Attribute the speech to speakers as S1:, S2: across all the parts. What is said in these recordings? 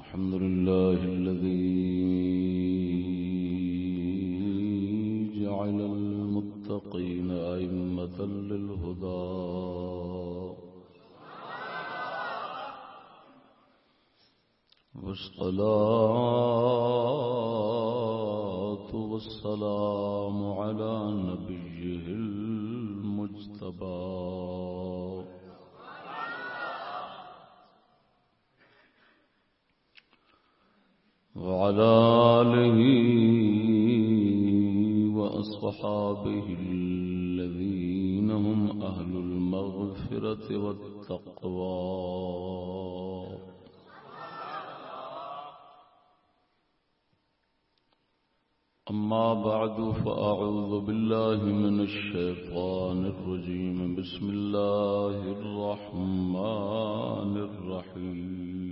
S1: الحمد لله الذي جعل المتقين أئمة للهدى والصلاة والسلام على نبيه المجتبى وعلى آله وأصحابه الذين هم أهل المغفرة والتقوى أما بعد فأعوذ بالله من الشيطان الرجيم بسم الله الرحمن الرحيم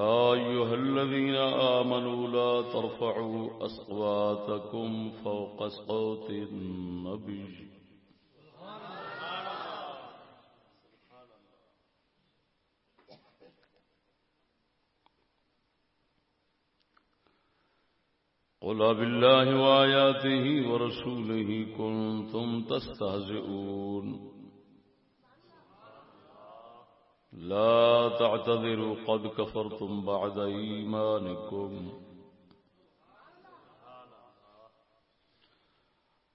S1: أيها الذين آمنوا لا ترفعوا أصواتكم فوق صوت النبي قل بالله وآياته ورسوله كنتم تستهزئون لا تعتذروا قد كفرتم بعد إيمانكم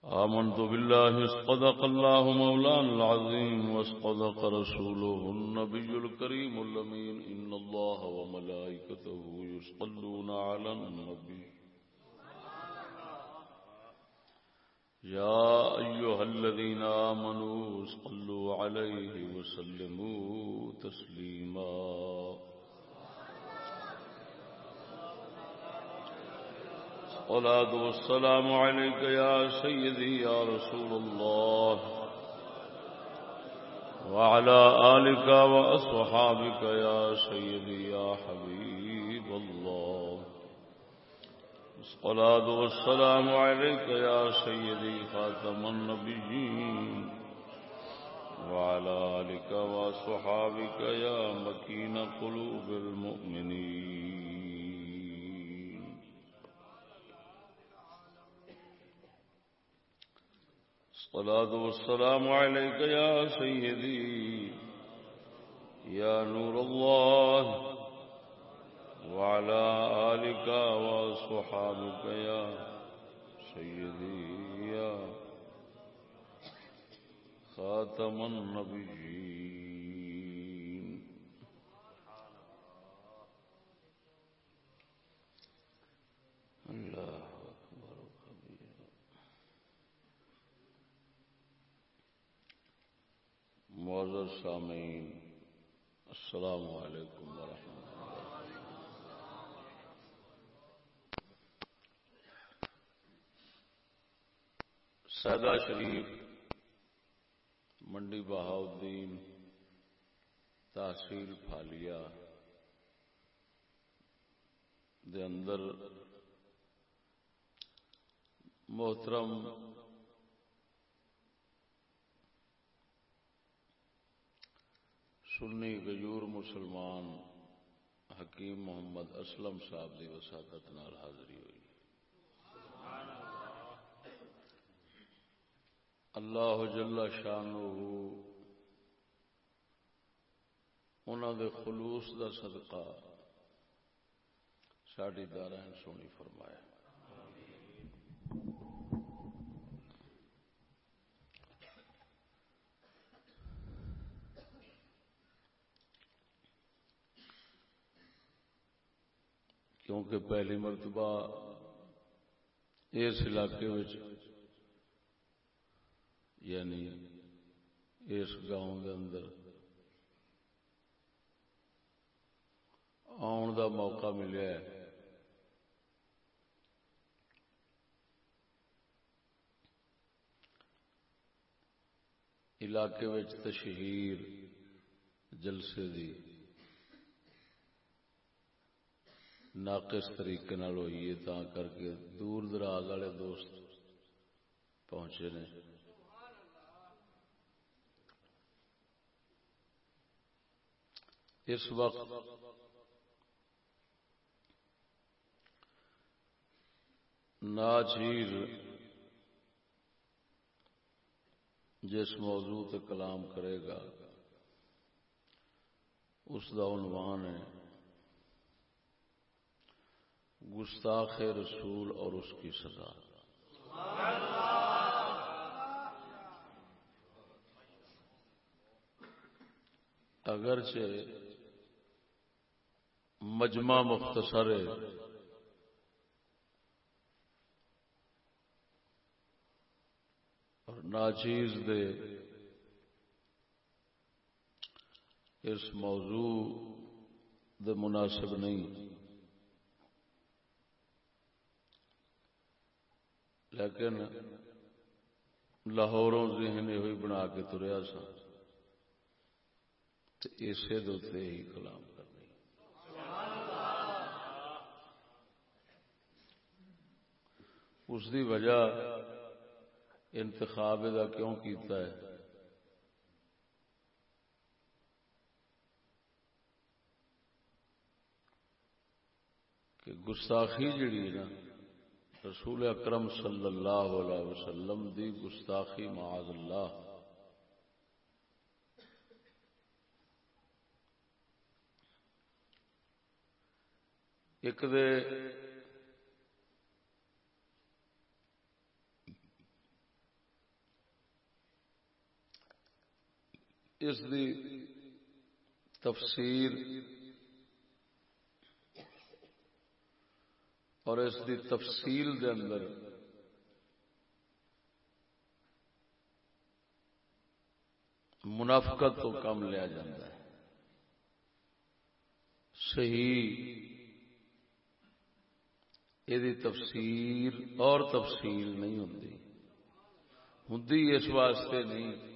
S1: آمنت بالله الله العظيم تو رسوله النبي الكريم اللمين إن الله وملائكته بل على النبي يا يا أيها الذين آمنوا صلوا عليه وسلموا تسليما والسلام عليك سيدي يا رسول الله وعلى آلك وأصحابك يا سيدي يا حبيب الصلاة والسلام عليك يا سيدي خاتم النبيين وعلى آلك وصحابك يا مكين قلوب المؤمنين الصلاة والسلام عليك يا سيدي يا نور الله يا نور الله وعلى آلك وصحابك يا سيدي يا خاتم النبيين الله أكبر كبير معزز سامعين السلام عليكم ورحمة الله سیدا شریف منڈی بہاؤدین تحصیل دے اندر محترم سنی غیور مسلمان حکیم محمد اسلم صاحب کی وساقت حاضری ہوئی اللہ جل شانہ شاہ انہ خلوص کا سدکا ساڑی دارائن سونی فرمایا کیونکہ پہلی مرتبہ اس علاقے یعنی اس گاؤں کے اندر
S2: آن دا موقع ملیا ہے
S1: علاقے تشہیر جلسے دی ناقص طریقے ہوئی ہے کر کے دور دراز والے دوست پہنچے نے اس وقت ناچیر جس موضوع تک کلام کرے گا اس کا عنوان ہے گستاخ رسول اور اس کی سزا اگرچہ مجمع مختصر اور ناچیز دے اس موضوع دے مناسب نہیں لیکن لاہوروں ذہن ہوئی بنا کے تریا سا اسی دے کلام اس دی وجہ انتخاب دا کیوں کیتا ہے کہ گستاخی جڑی ہے نا رسول اکرم صلی اللہ علیہ وسلم دی گستاخی معاذ اللہ ایک دے اس دی تفسیر اور اس دی تفصیل دے اندر منافقت تو کم لیا جا ہے صحیح یہ تفسیر اور تفصیل نہیں ہوں اس واسطے نہیں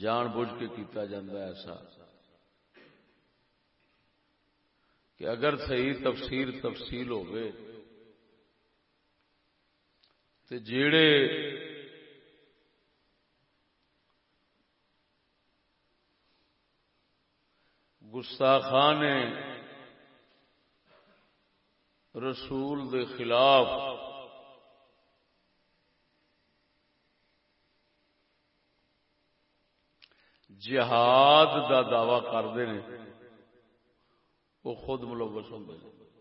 S1: جان بوجھ کے کیتا جاندہ ایسا کہ اگر صحیح تفصیل تفصیل ہوگی تو جیڑے گستاخان نے رسول دے خلاف جہاد دا دعوی کرتے ہیں وہ خود ملوث ملوبت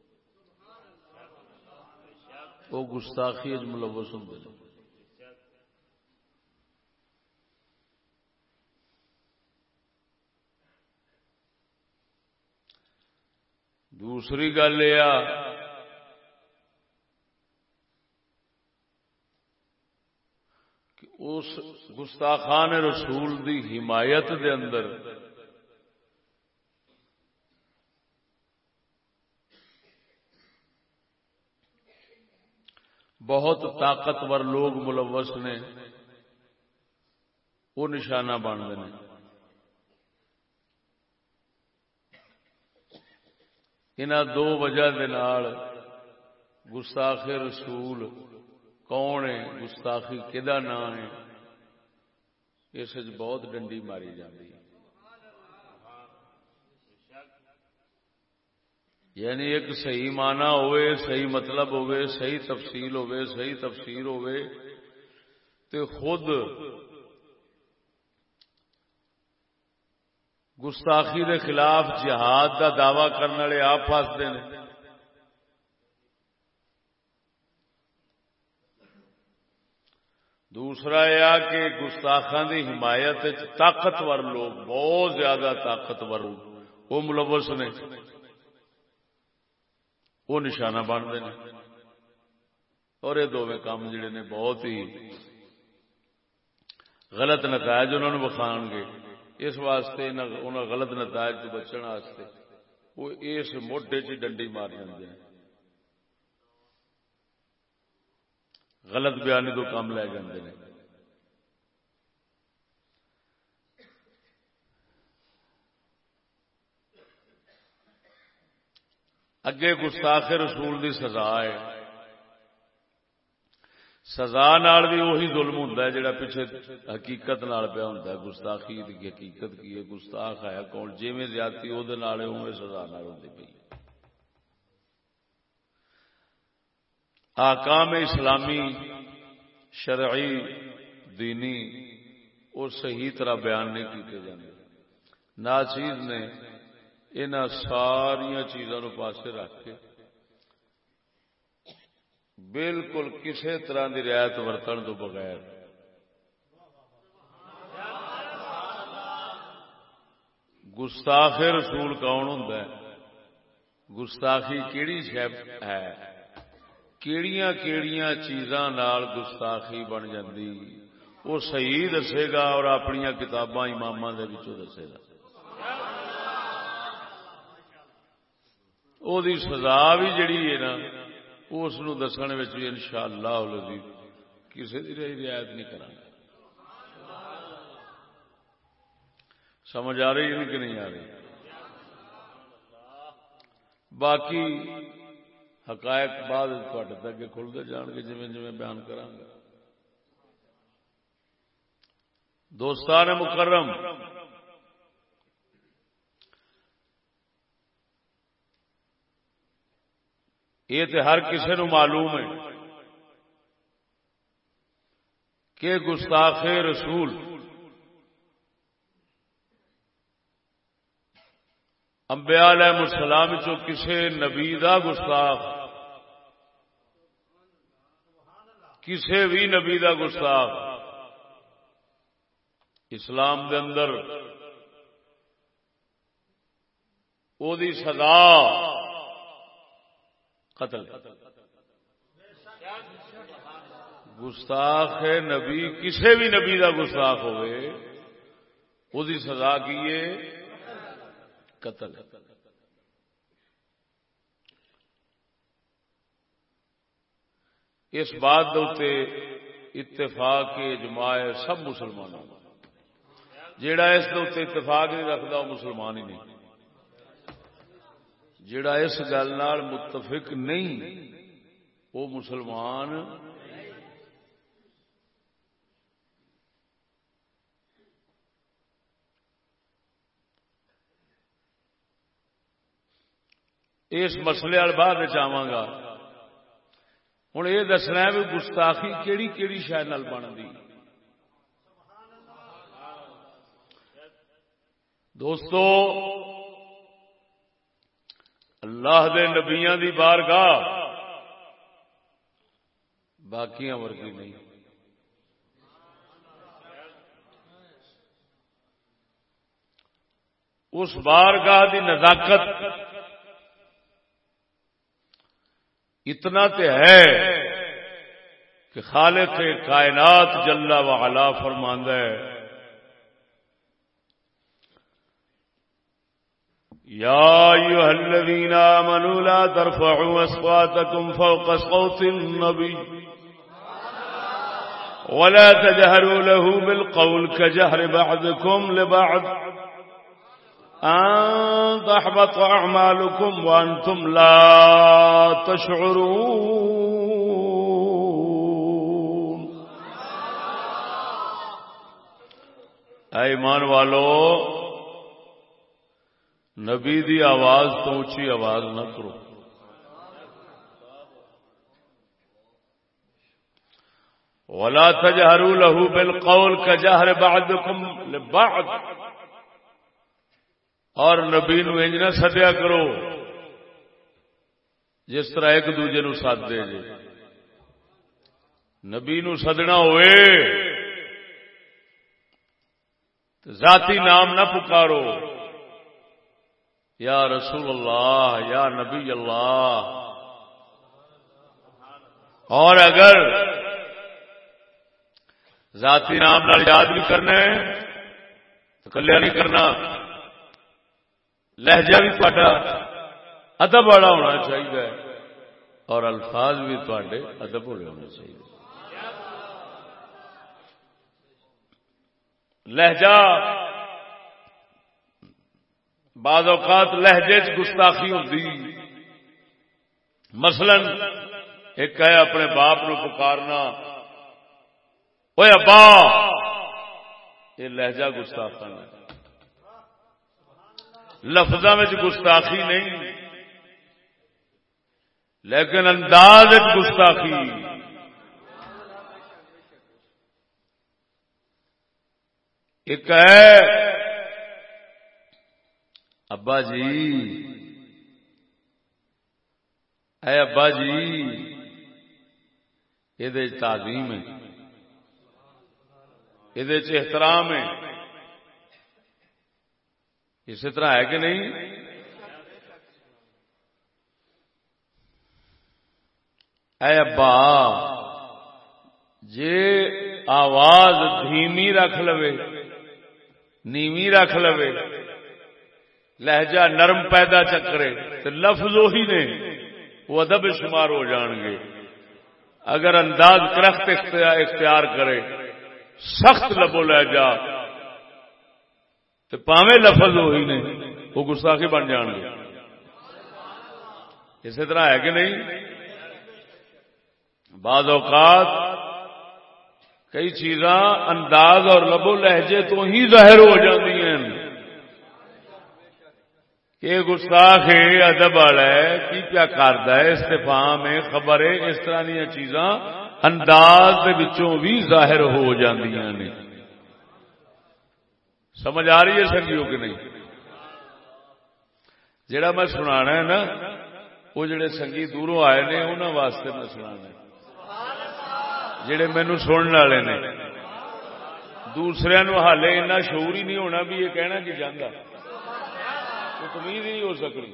S1: وہ گستاخی ملوث ملوبت دوسری گل یہ اس گستاخان رسول دی حمایت دے اندر بہت طاقتور لوگ ملوث نے وہ نشانہ بن ہیں
S2: یہاں دو وجہ دے نال
S1: رسول کون ہے گستاخی کدا نام ہے اس بہت ڈنڈی ماری جاتی ہے یعنی ایک صحیح معنی صحیح مطلب ہوئے صحیح تفصیل ہوئے صحیح تفصیل گستاخی دے خلاف جہاد کا دعوی کرنے والے آپ ہیں دوسرا یہ آ کہ گستاخان کی حمایت طاقتور لوگ بہت زیادہ طاقتور وہ ملوث نے وہ نشانہ بنتے ہیں اور یہ دونوں کام جڑے نے بہت ہی غلط نتائج انہوں نے بخان گے اس واسطے غلط نتائج بچنے وہ اس موٹے ڈنڈی مار جاتے ہیں
S2: غلط بیانی تو کام لے ہیں
S1: اگے گستاخ رسول دی سزا ہے سزا نال بھی وہی ظلم ہوتا ہے جہاں پیچھے حقیقت پیا ہوتا ہے گستاخی حقیقت کی ہے گستاخ آیا کون جی زیادتی وہ سزا نال ہوتی پی ہے آکام اسلامی شرعی دینی اور صحیح طرح بیان نہیں کیتے جانے ناچیز نے ان ساریا چیزوں پاس رکھ کے بالکل کسی طرح کی رعایت ورتن تو بغیر گستاخ رسول کون ہوں گستاخی کہڑی شہ ہے کیڑیاں کیڑیاں چیزاں نال گستاخی بن جاتی وہ صحیح دسے گا اور اپنی کتاباں امام دسے گا
S2: سزا بھی جڑی ہے نا
S1: اس کو دسن بھی ان شاء اللہ کسی بھی رعایت نہیں سمجھ آ رہی ہے کہ نہیں آ رہی باقی حقائق بعد تک کھلتے جان گے جی جی بیان کرانا دوستان مکرم یہ تو ہر کسی نو معلوم ہے کہ گستاخ رسول امبیا علیہ السلام چو کسے نبی کا گستاخ کسی بھی نبی کا گستاخ اسلام دے اندر او دی سزا قتل گستاخ نبی کسی بھی نبی کا گستاخ ہوئے وہ سزا کیے قتل اس بات اتفاق اجماع سب مسلمانوں جڑا اتفاق نہیں رکھتا وہ مسلمان ہی نہیں اس گل متفق نہیں وہ مسلمان اس مسلے وال بعد آوا گا ہوں یہ دسنا ہے بھی گستاخی کہڑی کیڑی شہر بن دی دوستو اللہ دے دی بار گاہ ورگی نہیں اس بار گاہ کی نزاقت اتنا تو ہے کہ خالق کائنات جلا و علا فرماند ہے يا ايها الذين امنوا لا ترفعوا اصواتكم فوق صوت النبي ولا تجهروا له بالقول كجهر بعضكم لبعض معلو کم وان تم لاترو ایمان والو نبی دی آواز تو اونچی آواز نہ کرو ولا تجهروا له بالقول كجهر بعضكم لبعض اور نبی نو نہ سدیا کرو جس طرح ایک دوجے نو سد دے نبی نو سدنا ہوئے تو ذاتی نام نہ پکارو یا رسول اللہ یا نبی اللہ اور اگر ذاتی نام یاد بھی کرنا تو کلیا نہیں کرنا لہجہ بھی تھا ادب والا ہونا چاہیے اور الفاظ بھی تھوڑے ادب والے ہونے چاہیے لہجہ بعض اوقات لہجے چ گستاخی ہوتی مثلا ایک ہے اپنے باپ نو پکارنا ابا یہ لہجہ گستاخانہ ہے لفظ گستاخی نہیں لیکن انداز گستاخی ایک ابا جی اے ابا جی یہ تعظیم ہے یہ احترام ہے اسی طرح ہے کہ نہیں اے ابا آواز دھیمی رکھ لو نیوی رکھ لو لہجہ نرم پیدا چکرے تو لفظ ہی نے وہ ادب شمار ہو جان گے اگر انداز کرخت اختیار کرے سخت لبو لہجہ پاوے لفظ ہوئی نے وہ گسا کے بن گے اسی طرح ہے کہ نہیں بعض اوقات کئی چیزاں انداز اور لب و لہجے تو ہی ظاہر ہو جاتی ہیں گستاخ ہے ادب والا ہے کی کیا ہے استفام ہے خبر ہے اس طرح دیا چیزاں انداز بھی ظاہر ہو ہیں سمجھ آ رہی ہے جی کہ نہیں جڑا میں سنا نا وہ جڑے سنگی دوروں آئے نے انہوں واسطے میں سنا جڑے مینو سننے والے نے دوسرے ہالے شعور ہی نہیں ہونا بھی یہ کہنا کہ جانا ہی نہیں ہو سکتی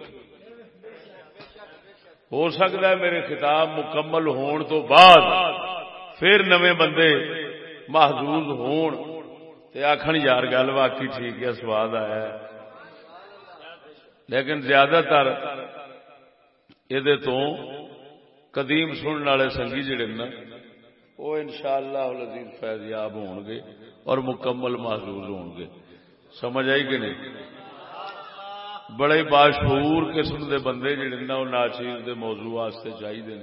S1: ہو سکتا ہے میرے خطاب مکمل ہون تو بعد پھر نویں بندے محدود ہون آخر یار گل واقعی ٹھیک ہے سواد آیا ہے لیکن زیادہ تر یہ تو قدیم سننے والے سنگی نا وہ ان شاء اللہ لذیذ گے اور مکمل محسوس ہو گے سمجھ آئی کہ نہیں بڑے باشور قسم کے بندے جڑے نا وہ ناچیز کے موضوع واسطے چاہیے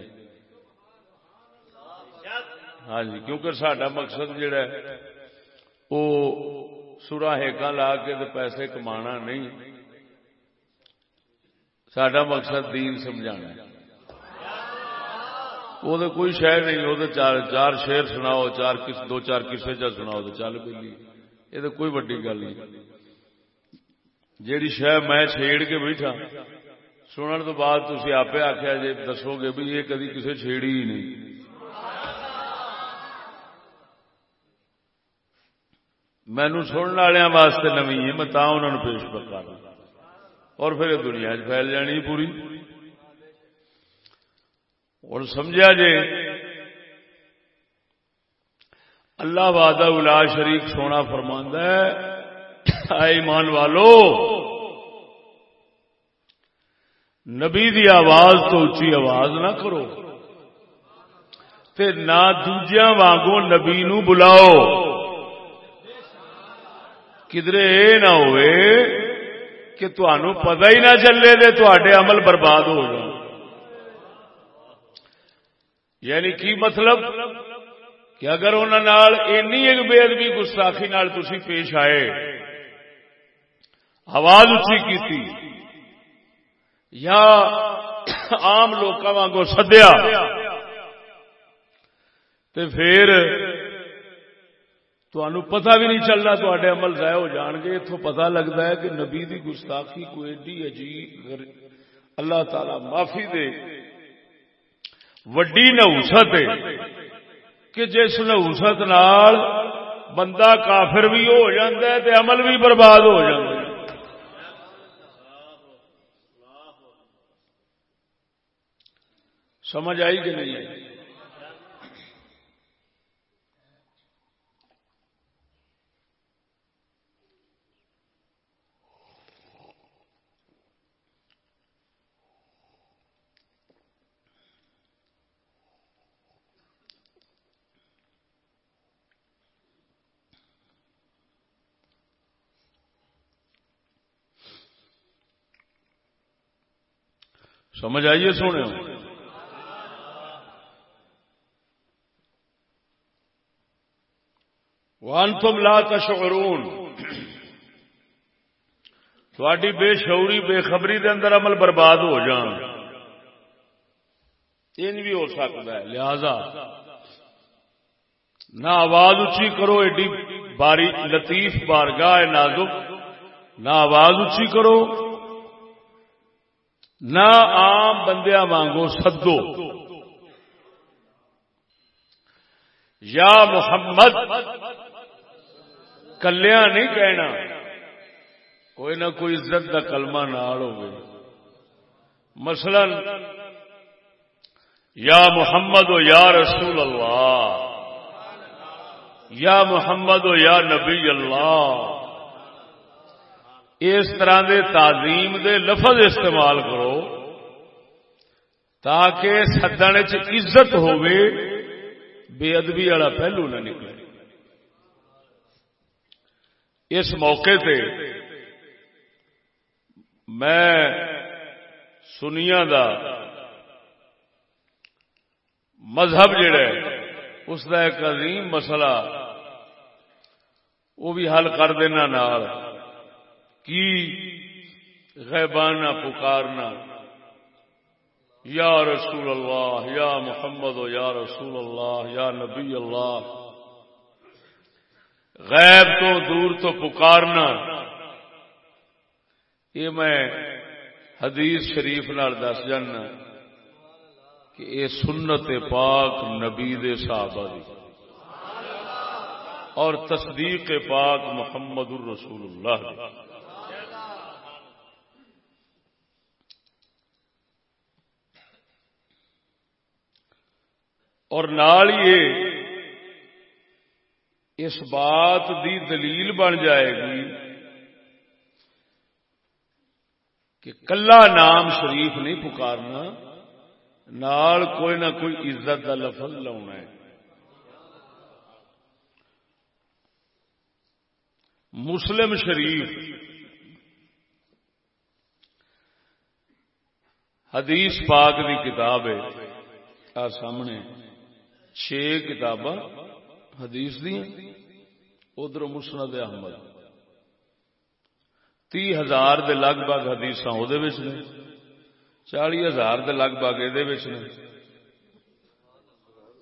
S1: ہاں جی کیونکہ سارا مقصد جڑا ہے سورا ہےکا لا کے پیسے کما نہیں سڈا مقصد دین سمجھا وہ تو کوئی شہر نہیں وہ چار چار شہر سناؤ چار دو چار کسے چا سناؤ تو چل پی یہ تو کوئی وڈی گل نہیں جیڑی شہ میں چیڑ کے بیٹھا سنن تو بعد تھی آپ آخیا جی دسو گے بھی یہ کدی کسے چیڑی ہی نہیں مینو سننے والوں واسطے نمی متا انہوں نے پیش پر کر دنیا چل جانی پوری اور سمجھا جی اللہ وعدہ الا شریف سونا فرماند ہے ایمان والو نبی دی آواز تو اچھی آواز نہ کرو تے نہ دوجیاں واگوں نبی نو بلاؤ کدرے یہ نہ ہوئے کہ تنوع ہی نہ چلے تو تے عمل برباد ہو جائے یعنی کی مطلب کہ اگر انہوں ایک بے نال تسی پیش آئے آواز اچھی کی عام لوگ وگوں سدیا تو پھر تنو پتہ بھی نہیں چل رہا عمل ضائع ہو جان گے ات پتا لگتا ہے کہ نبی دی گستاخی کو ایڈی عجیب اللہ تعالی معافی دے ویوست ہے کہ جس نہوست بندہ کافر بھی ہو ہے عمل بھی برباد ہو جائے سمجھ آئی کہ نہیں ہے سمجھ آئیے سونے وان تم لا تشعرون تھوڑی بے شعوری بے خبری دے اندر عمل برباد ہو جان بھی ہو سکتا ہے لہذا نہ آواز اچھی کرو ایڈی باری لطیف بارگاہ نازک نہ آواز اچھی کرو نہ آم بندیا مانگو سدو یا محمد کلیا نہیں کہنا کوئی نہ کوئی عزت کا کلمہ نال ہوگی مثلا یا محمد و یا رسول اللہ یا محمد و یا نبی اللہ اس طرح دے تعظیم دے لفظ استعمال کرو تاکہ سدنے بے ادبی والا پہلو نہ نکلے اس موقع تے میں سنیا دا مذہب جڑا ہے اس دا ایک عظیم مسئلہ وہ بھی حل کر دینا کی غیبانہ پکارنا یا رسول اللہ یا محمد و یا رسول اللہ یا نبی اللہ غیب تو دور تو پکارنا یہ میں حدیث شریف نال دس جانا کہ یہ سنت پاک نبی دے صحابہ دی
S2: اور تصدیق پاک محمد
S1: الرسول اللہ دی اور ہی یہ اس بات دی دلیل بن جائے گی کہ کلا نام شریف نہیں پکارنا نال کوئی نہ کوئی عزت کا لفظ لاؤنا ہے مسلم شریف حدیث پاک کی کتاب ہے سامنے چھ کتاب حدیث ادھر مسند احمد تی ہزار دے لگ بھگ حدیث چالی ہزار دے لگ بھگ یہ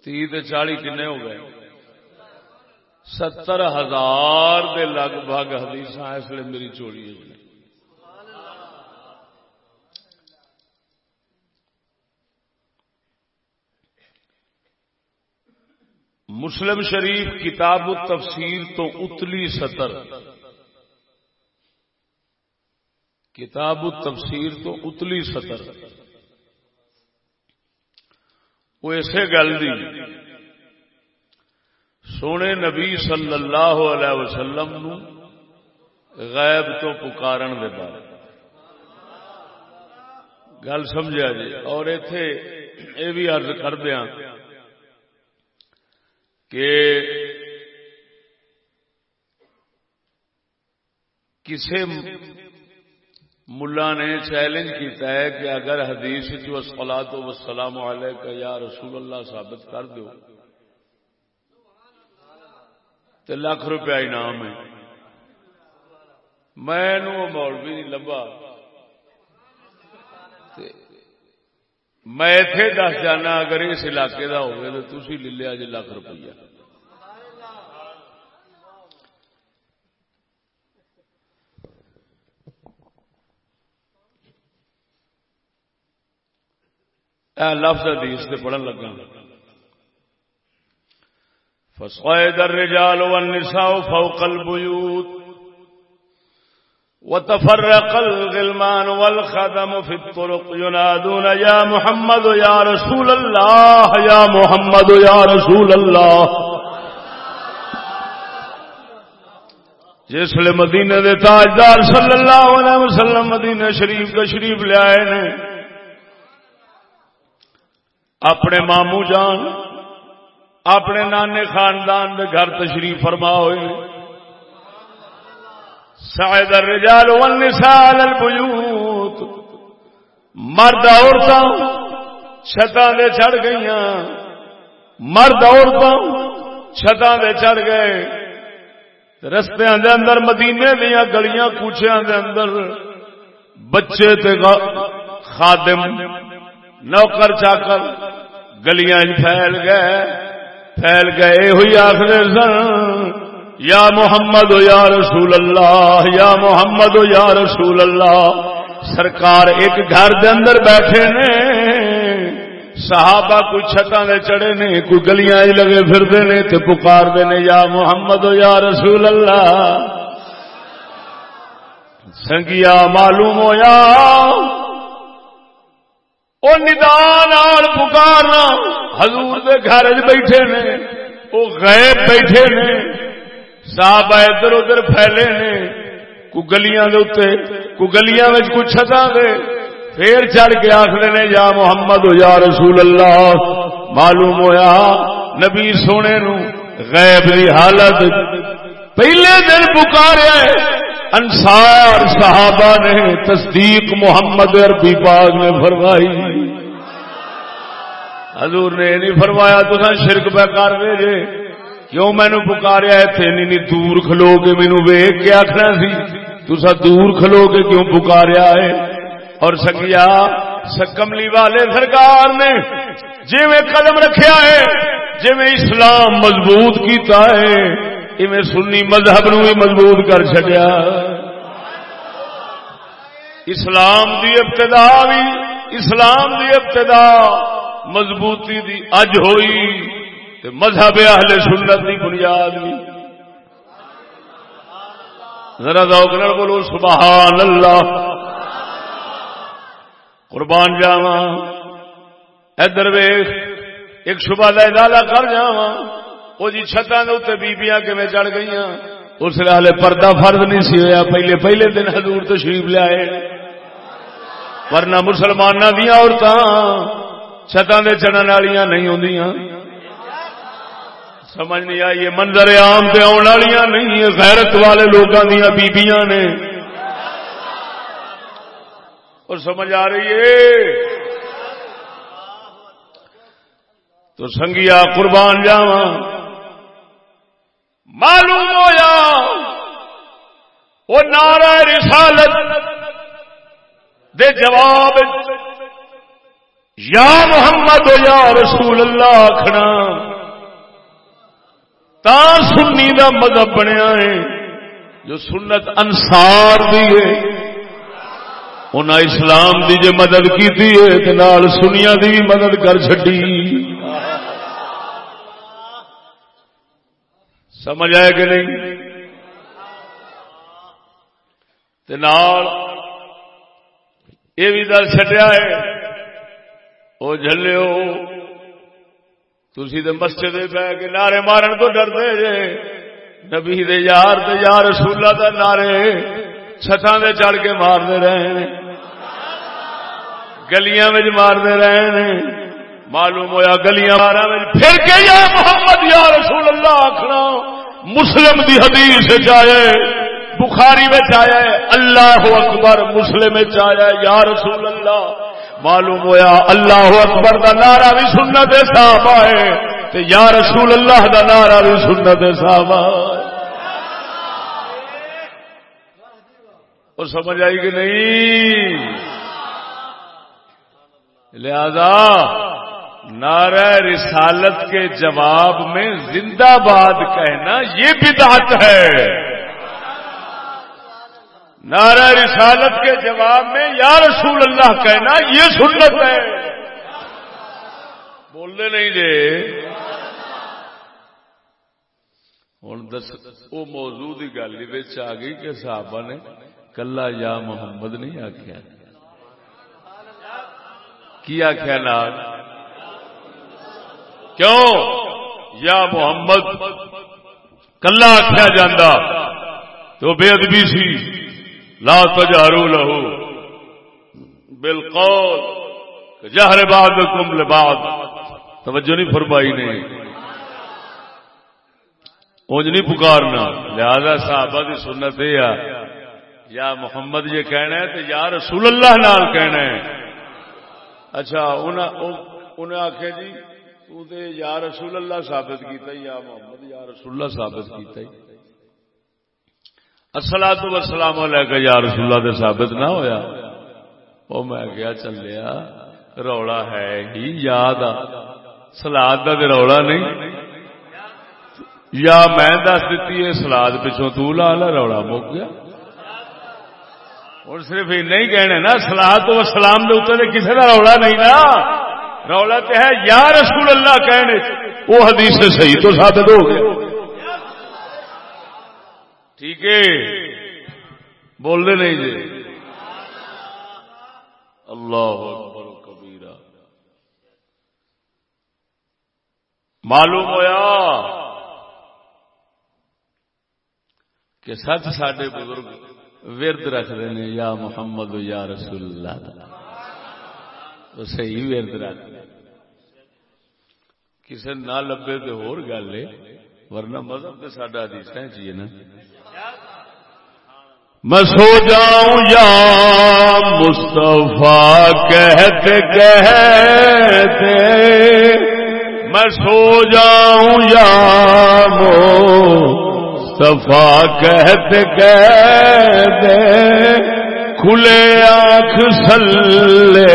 S1: تی چالی کنے ہو گئے ستر ہزار دے لگ بھگ حدیث اس لیے میری چوڑی ہوئی مسلم شریف کتاب التفسیر تو اتلی سطر کتاب تفسیر تو اتلی سطر وہ اسے گل دی سونے نبی صلی اللہ علیہ وسلم نو غائب تو پکارن دے بارے گل سمجھا جی اور اتے یہ بھی عرض کر د کہ کسی
S2: ملا نے چیلنج کیتا ہے کہ اگر حدیث جو کلا تو وسلام علیہ کا یا رسول
S1: اللہ ثابت کر دو تو لاکھ روپیہ انعام ہے میں مولوی نہیں لبا میں دس جانا اگر اس علاقے کا ہوگا تو تھی لے لیا جی لاکھ روپیہ لفظ دیش سے پڑھن لگا لگا لگا در فوق نسا وتفرق الغلمان والخدم في الطرق ينادون يا محمد يا رسول الله يا محمد يا رسول الله جس لئے مدینہ دے تاجدار صلی اللہ علیہ وسلم مدینہ شریف کا شریف لے آئے نے اپنے مامو جان اپنے نانے خاندان دے گھر تشریف فرما ہوئے سائد الرجال والنساء على البيوت مرد عورتوں چھتاں دے چڑھ گئیاں مرد عورتوں چھتاں دے چڑھ گئے رستے دے اندر مدینے دیاں گلیاں کوچیاں دے اندر بچے تے خادم نوکر چاکر گلیاں پھیل گئے پھیل گئے ہوئی آخر سن یا محمد و یا رسول اللہ یا محمد و یا رسول اللہ سرکار ایک گھر دے اندر بیٹھے نے صحابہ کوئی چھتاں دے چڑے نے کوئی گلیاں لگے دے نے تے پکار دے نے یا محمد یا رسول اللہ سنگیا معلوم ہو پکارنا حضور دے گھر بیٹھے نے او غیب بیٹھے نے صاحب ادھر ادھر پھیلے نے کو گلیاں دے کو گلیاں کو چھتا دے پھر چڑھ کے آخر نے یا محمد یا رسول اللہ معلوم ہوا نبی سونے نو غیب دی حالت پہلے دن پکارے انسار صحابہ نے تصدیق محمد عربی پاک نے فرمائی حضور نے نہیں فرمایا تو شرک پہ کر دے جے کیوں مینو پکاریا اتنے دور کھلو کے ویگ کے آخنا سی تسا دور کھلو کے کیوں پکاریا ہے جی میں قدم رکھیا ہے جی میں اسلام مضبوط کیتا ہے میں سنی مذہب بھی مضبوط کر چکیا اسلام دی ابتدا بھی اسلام دی ابتدا مضبوطی دی اج ہوئی تے مذہب اہل سنت دی بنیاد وی ذرا ذوق نال بولو سبحان اللہ قربان جاواں ادھر ویکھ ایک شبہ دا ادالا کر جاواں او جی چھتاں دے اوتے بیبییاں کیویں چڑھ گئیاں اس لیے ہلے پردہ فرض نہیں سی ہویا پہلے پہلے دن حضور تشریف لے آئے ورنہ مسلماناں دیاں عورتاں چھتاں دے چڑھن والیاں نہیں ہوندیاں سمجھ نہیں آئی منظر آم سے آن والی نہیں غیرت والے لوگوں دیا بیبیاں نے اور سمجھ آ رہی ہے تو سنگیا قربان جاوا معلوم ہوا وہ نارا رسالت دے جواب یا محمد ہو یا رسول اللہ کھڑا تا سنی دا مذہب بنیا ہے جو سنت انسار دی ہے انہیں اسلام دی جے مدد کی تھی ہے کہ نال سنیا دی بھی مدد کر چڈی سمجھ آئے کہ نہیں تنال یہ بھی دل چڈیا ہے وہ جلے ہو تو مسجد بہ کے نعرے مارن کو ڈرتے جے نبی دے یار یار رسولہ نعرے دے چڑھ کے مارتے رہے گلیاں مارتے رہے معلوم ہوا گلیاں مارا پھر کے یا محمد یا رسول اللہ آخنا مسلم دی حدیث آئے بخاری چاہے اللہ اکبر مسلم یا رسول اللہ معلوم ہویا اللہ اکبر دا نعرہ بھی سننا تھا صاحبہ تے یا رسول اللہ دا نعرہ بھی سننا تھا صاحبہ وہ سمجھ آئی کہ نہیں لہذا نعرہ رسالت کے جواب میں زندہ باد کہنا یہ بدعت ہے نارا رسالت کے جواب میں یا رسول اللہ کہنا یہ سنت ہے بولنے نہیں دے ہوں دس وہ موضوع کی گل آ گئی کہ صحابہ نے کلا یا محمد نہیں آخیا کی آخیا نا کیوں یا محمد کلا آخیا تو بے ادبی سی لا تجارو لہو بالقول جہر باد کم لباد توجہ نہیں فرمائی نے اونج نہیں پکارنا لہذا صحابہ کی سنت یہ یا محمد یہ کہنا ہے تو یا رسول اللہ نال کہنا ہے اچھا انہیں آخیا جی تو یا رسول اللہ ثابت کیتا یا محمد یا رسول اللہ ثابت کیتا ہی اصلا تو اسلام لے کے یا نہ ہویا وہ میں کیا چلیا رولا ہے ہی آ سلاد کا نہیں یا میں دس دیتی ہے سلاد پچھوں تو لا لا رولا مک گیا اور صرف یہ نہیں کہنے نا سلاد تو اسلام کے کسی کا رولا نہیں نا رولا ہے یا رسول اللہ کہنے
S2: وہ حدیث سے صحیح تو ثابت ہو گیا
S1: ٹھیک ہے بول جی اللہ کبیرا معلوم ہوا کہ سچ سڈے بزرگ ورد رکھ رہے ہیں یا محمد یا رسول اللہ صحیح رکھ رہے کسی نہ لبے تو ہو گل ہے ورنہ مذہب تو سڈا ریشت ہی جی ہے نا میں سو جاؤں یا مصطفیٰ کہتے کہتے میں سو جاؤں یا مصطفیٰ کہتے کہتے کھلے آنکھ سلے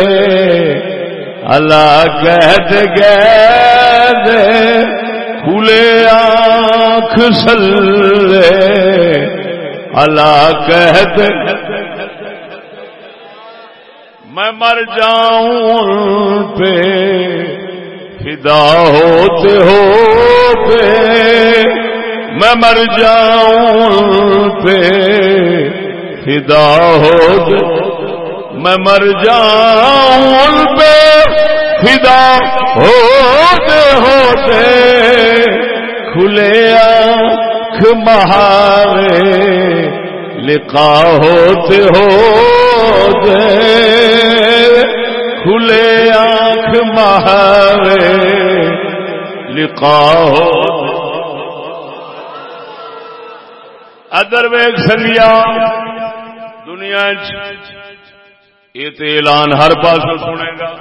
S1: اللہ کہتے کہتے اللہ کہتے میں مر جاؤں پہ فدا ہوتے ہو پے میں مر جاؤں پہ فدا ہوتے میں مر جاؤں پہ فدا ہوتے ہوتے کھلے آنکھ مہارے لکھا ہوتے ہوتے کھلے آنکھ مہارے لکھا ہو ادر ویگ سنیا دنیا اعلان ہر پاس سنے گا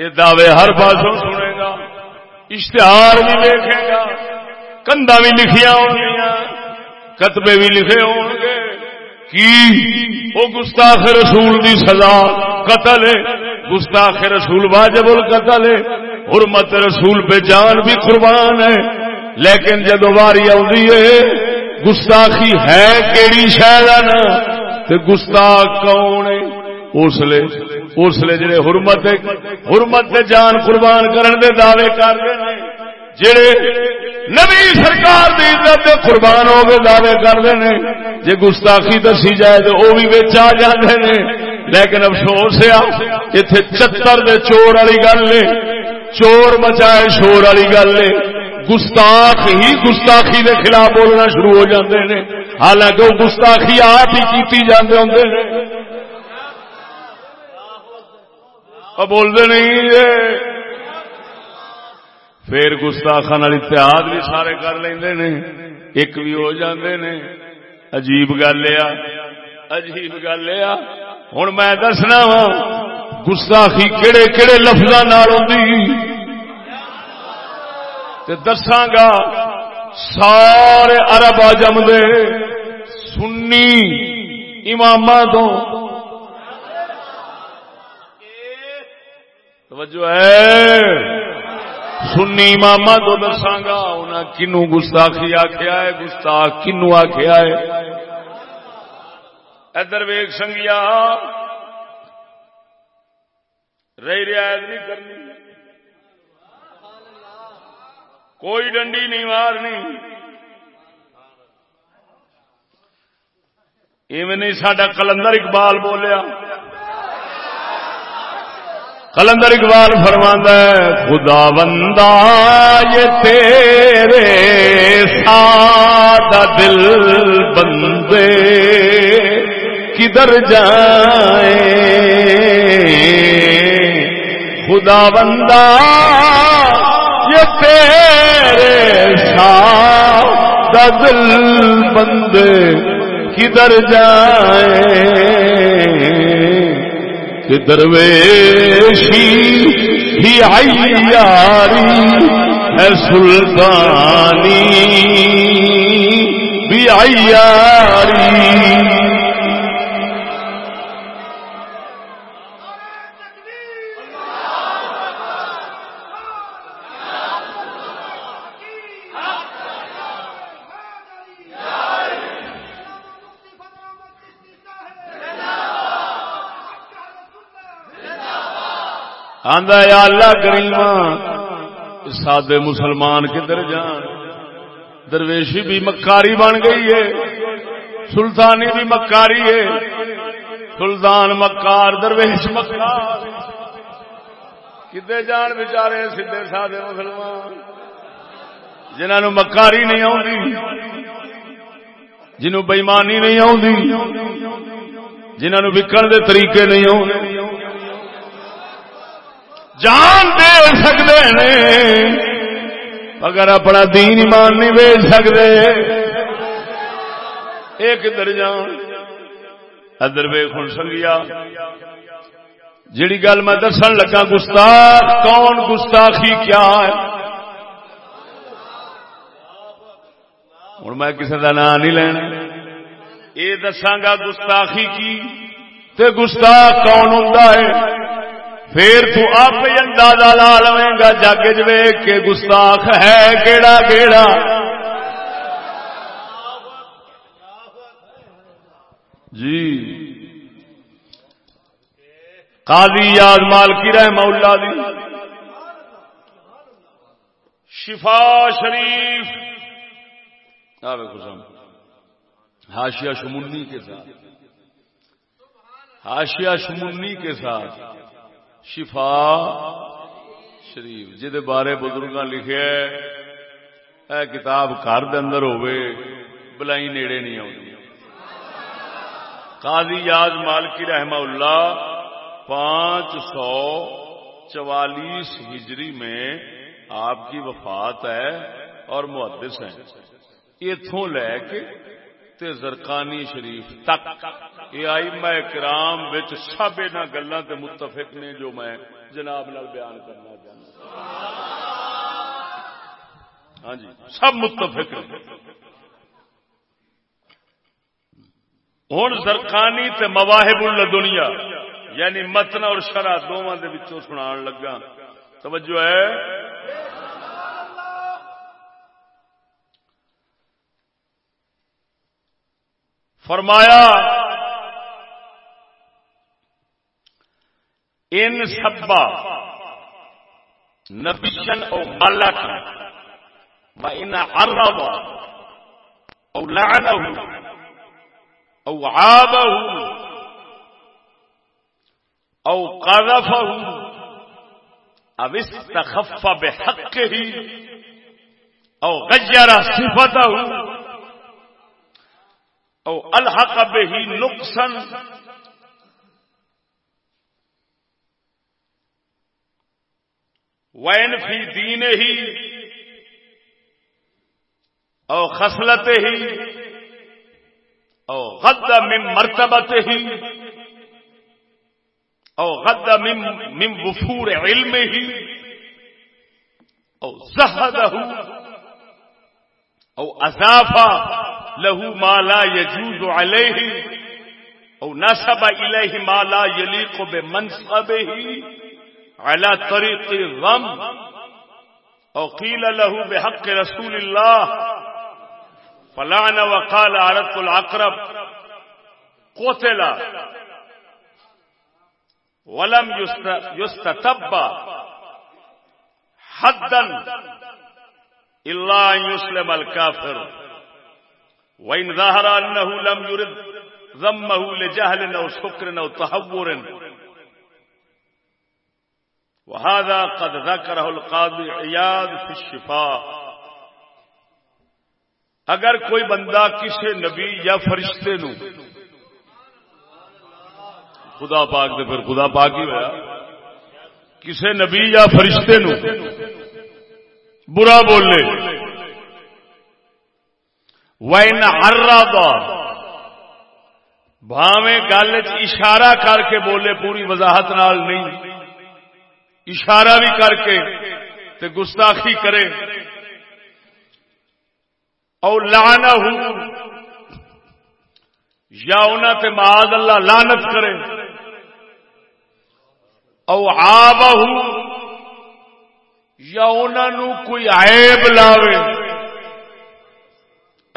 S1: یہ دعوے ہر پاسوں سنے گا اشتہار بھی دیکھے گا کندا بھی لکھیا ہو کتبے بھی لکھے ہون گے کی وہ گستاخ رسول دی سزا قتل ہے گستاخ رسول واجب القتل ہے حرمت رسول پہ جان بھی قربان ہے لیکن جب واری آئی ہے گستاخی ہے کیڑی شہر گستاخ کون ہے اسلے جڑے حرمت حرمت جان قربان کرن دے دعوے کر رہے ہیں جڑے نبی سرکار دی عزت دے قربان ہو کے دعوے کر رہے ہیں جے گستاخی دسی جائے تو وہ بھی وچ آ جاندے ہیں لیکن افسوس ہے ایتھے چتر دے چور والی گل نے چور مچائے شور والی گل نے گستاخ ہی گستاخی دے خلاف بولنا شروع ہو جاندے نے حالانکہ وہ گستاخی آپ ہی کیتی جاندے ہوندے نے بولتے نہیں جے پھر گستاخان اتحاد بھی سارے کر لیں دے نے ایک بھی ہو جاندے نے عجیب گل یہ عجیب گل یہ ہوں میں دسنا وا گستاخی کہڑے کہڑے لفظوں تے دساں گا سارے ارب آ جمدے سنی امام توجہ ہے سنی ماما تو دساگا انہیں کنو گستاخی آخیا کنو آخیا ادھر ویگ سنگیا رہی نہیں کرنی کوئی ڈنڈی نہیں مارنی ایو نہیں سڈا کلندر اقبال بولیا کلندر اقبال فرمتا ہے خدا بندہ یہ تیرے سادہ دل بندے کدھر جائیں خدا بندہ یہ تیرے سادہ دل بندے کدھر جائیں درویشی ہی عیاری ہے سلطانی بھی عیاری یا اللہ کریم سادے مسلمان کدھر جان درویشی بھی مکاری بن گئی ہے سلطانی بھی مکاری ہے سلطان مکار درویش مکار کدے جان بچارے سادے مسلمان جنہوں مکاری نہیں آتی جنہوں بےمانی نہیں آتی جنہوں وکن کے طریقے نہیں آتے جان دے سکتے ہیں مگر اپنا دین ایمان نہیں بیچ سکتے جان سنگیا جیڑی گل میں دسن لگا گستاخ کون گستاخی کیا ہے ہوں میں کسی کا نام نہیں لینا یہ دساگا گستاخی کی تے گستاخ کون ہوں پھر تو آپ اندازہ لا گا جگ کے گستاخ ہے کہڑا کہڑا جی قاضی یاد رہ مولا دی شفا شریف ہاشیا ساتھ ہاشیا شمنی کے ساتھ شفا شریف جہاں بارے بزرگ نیڑے نہیں قاضی یاد مالکی رحمہ اللہ پانچ سو چوالیس ہجری میں آپ کی وفات ہے اور محدث ہیں اتوں لے کے تے زرقانی شریف تک یہ آئی میں کرام سب گلوں سے متفق نے جو میں جناب نال بیان کرنا چاہتا ہاں جی سب متفق ہوں مواہب مواحب دنیا یعنی متن اور شرا دونوں کے سنا لگا توجہ ہے فرمایا ان ان سبا نبیشن او او او او او و عرب لعنه عابه قذفه استخف بحقه او ہی صفته او الحق به نقصان وین فی دین ہی او خسلت ہی او غد من مرتبت ہی او غد من, من وفور علم ہی او زہدہ او اضافہ لہو مالا لا یجوز علیہ او نصب الیہ مالا لا یلیق بمنصبہ ہی على طريق الظم او قيل له بحق رسول الله
S2: فلعن وقال عرق العقرب قتل
S1: ولم يستتب حدا الا ان يسلم الكافر وان ظهر انه لم يرد ذمه لجهل او سكر او تهور وهذا قد ذكره القاضي عياد في الشفاء اگر کوئی بندہ کسی نبی یا فرشتے نو خدا پاک دے پھر خدا ہی کے کسی نبی یا فرشتے نو برا بولے وائن ہر بھاویں گل اشارہ کر کے بولے پوری وضاحت نال نہیں اشارہ بھی کر کے تے گستاخی کرے اور اللہ لانت کرے آب ہو یا انہوں کوئی عیب لاوے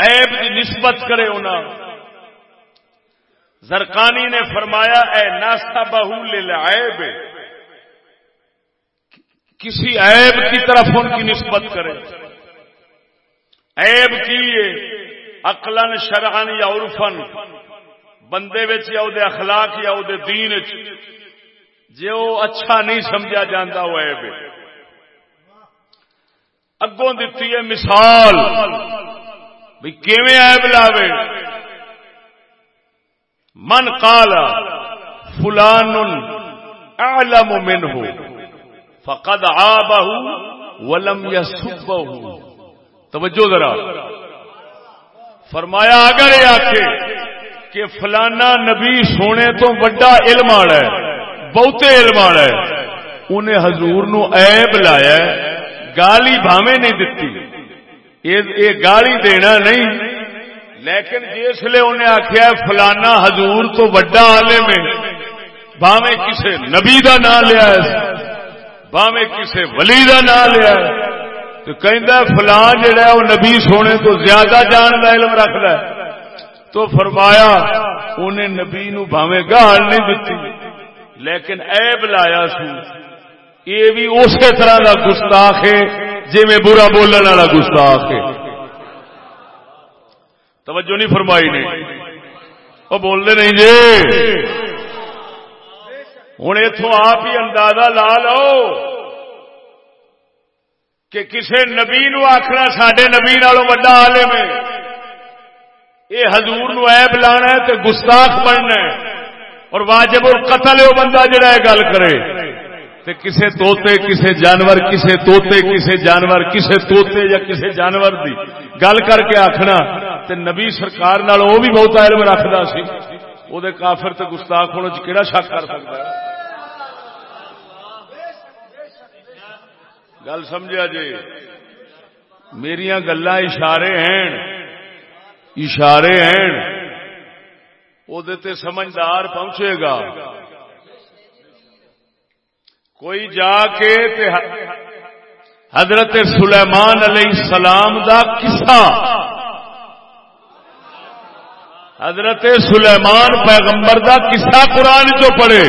S1: عیب کی نسبت کرے انہوں زرکانی نے فرمایا اے ناستا بہو لے لے کسی عیب کی طرف ان کی نسبت کرے عیب کی بھی اقلن یا عرفن بندے یا دے اخلاق یا دے دین اچھا نہیں سمجھا جاتا ایب اگوں دیتی ہے مثال بھی کیویں ایب لاوے من قال فلان اعلم ہو فقد آ توجہ ولم فرمایا اگر یہ آخ کہ فلانا نبی سونے تو علم ہے بہتے علم ہے انہیں حضور نو ایب لایا گالی بھاوے نہیں اے گالی دینا نہیں لیکن جس لیے انہیں آخیا فلانا حضور تو وڈا ہے بھاوے کسی نبی دا نام لیا باوے کسے ولی دا نام لیا تو کہ فلان جڑا ہے وہ نبی سونے تو زیادہ جان کا علم رکھ ہے تو فرمایا انہیں نبی نو باوے گال نہیں دیتی لیکن ایب لایا سو یہ بھی اسی طرح کا گستاخ ہے جی میں برا بولن والا گستاخ ہے توجہ نہیں فرمائی نہیں وہ بولتے نہیں جی ہوں اتوں آپ ہی اندازہ لا لو کہ کسے نبی نو آخنا سڈے نبی نالوں میں یہ ہزور نو ایب لانا ہے گستاخ بننا ہے اور واجب وہ بندہ جڑا گل کرے کسی توتے کسے جانور کسی توتے کسی جانور کسی یا کسی جانور گل کر کے آخنا نبی سرکار وہ بھی بہت علم رکھتا سی وہ کافر تے گستاخ ہونے کہڑا ہے گل سمجھا جی میری گلا اشارے ہیں اشارے ہیں سمجھدار پہنچے گا کوئی جا کے حضرت سلیمان علیہ السلام دا کسا حضرت سلیمان پیغمبر دا کسا قرآن چو پڑے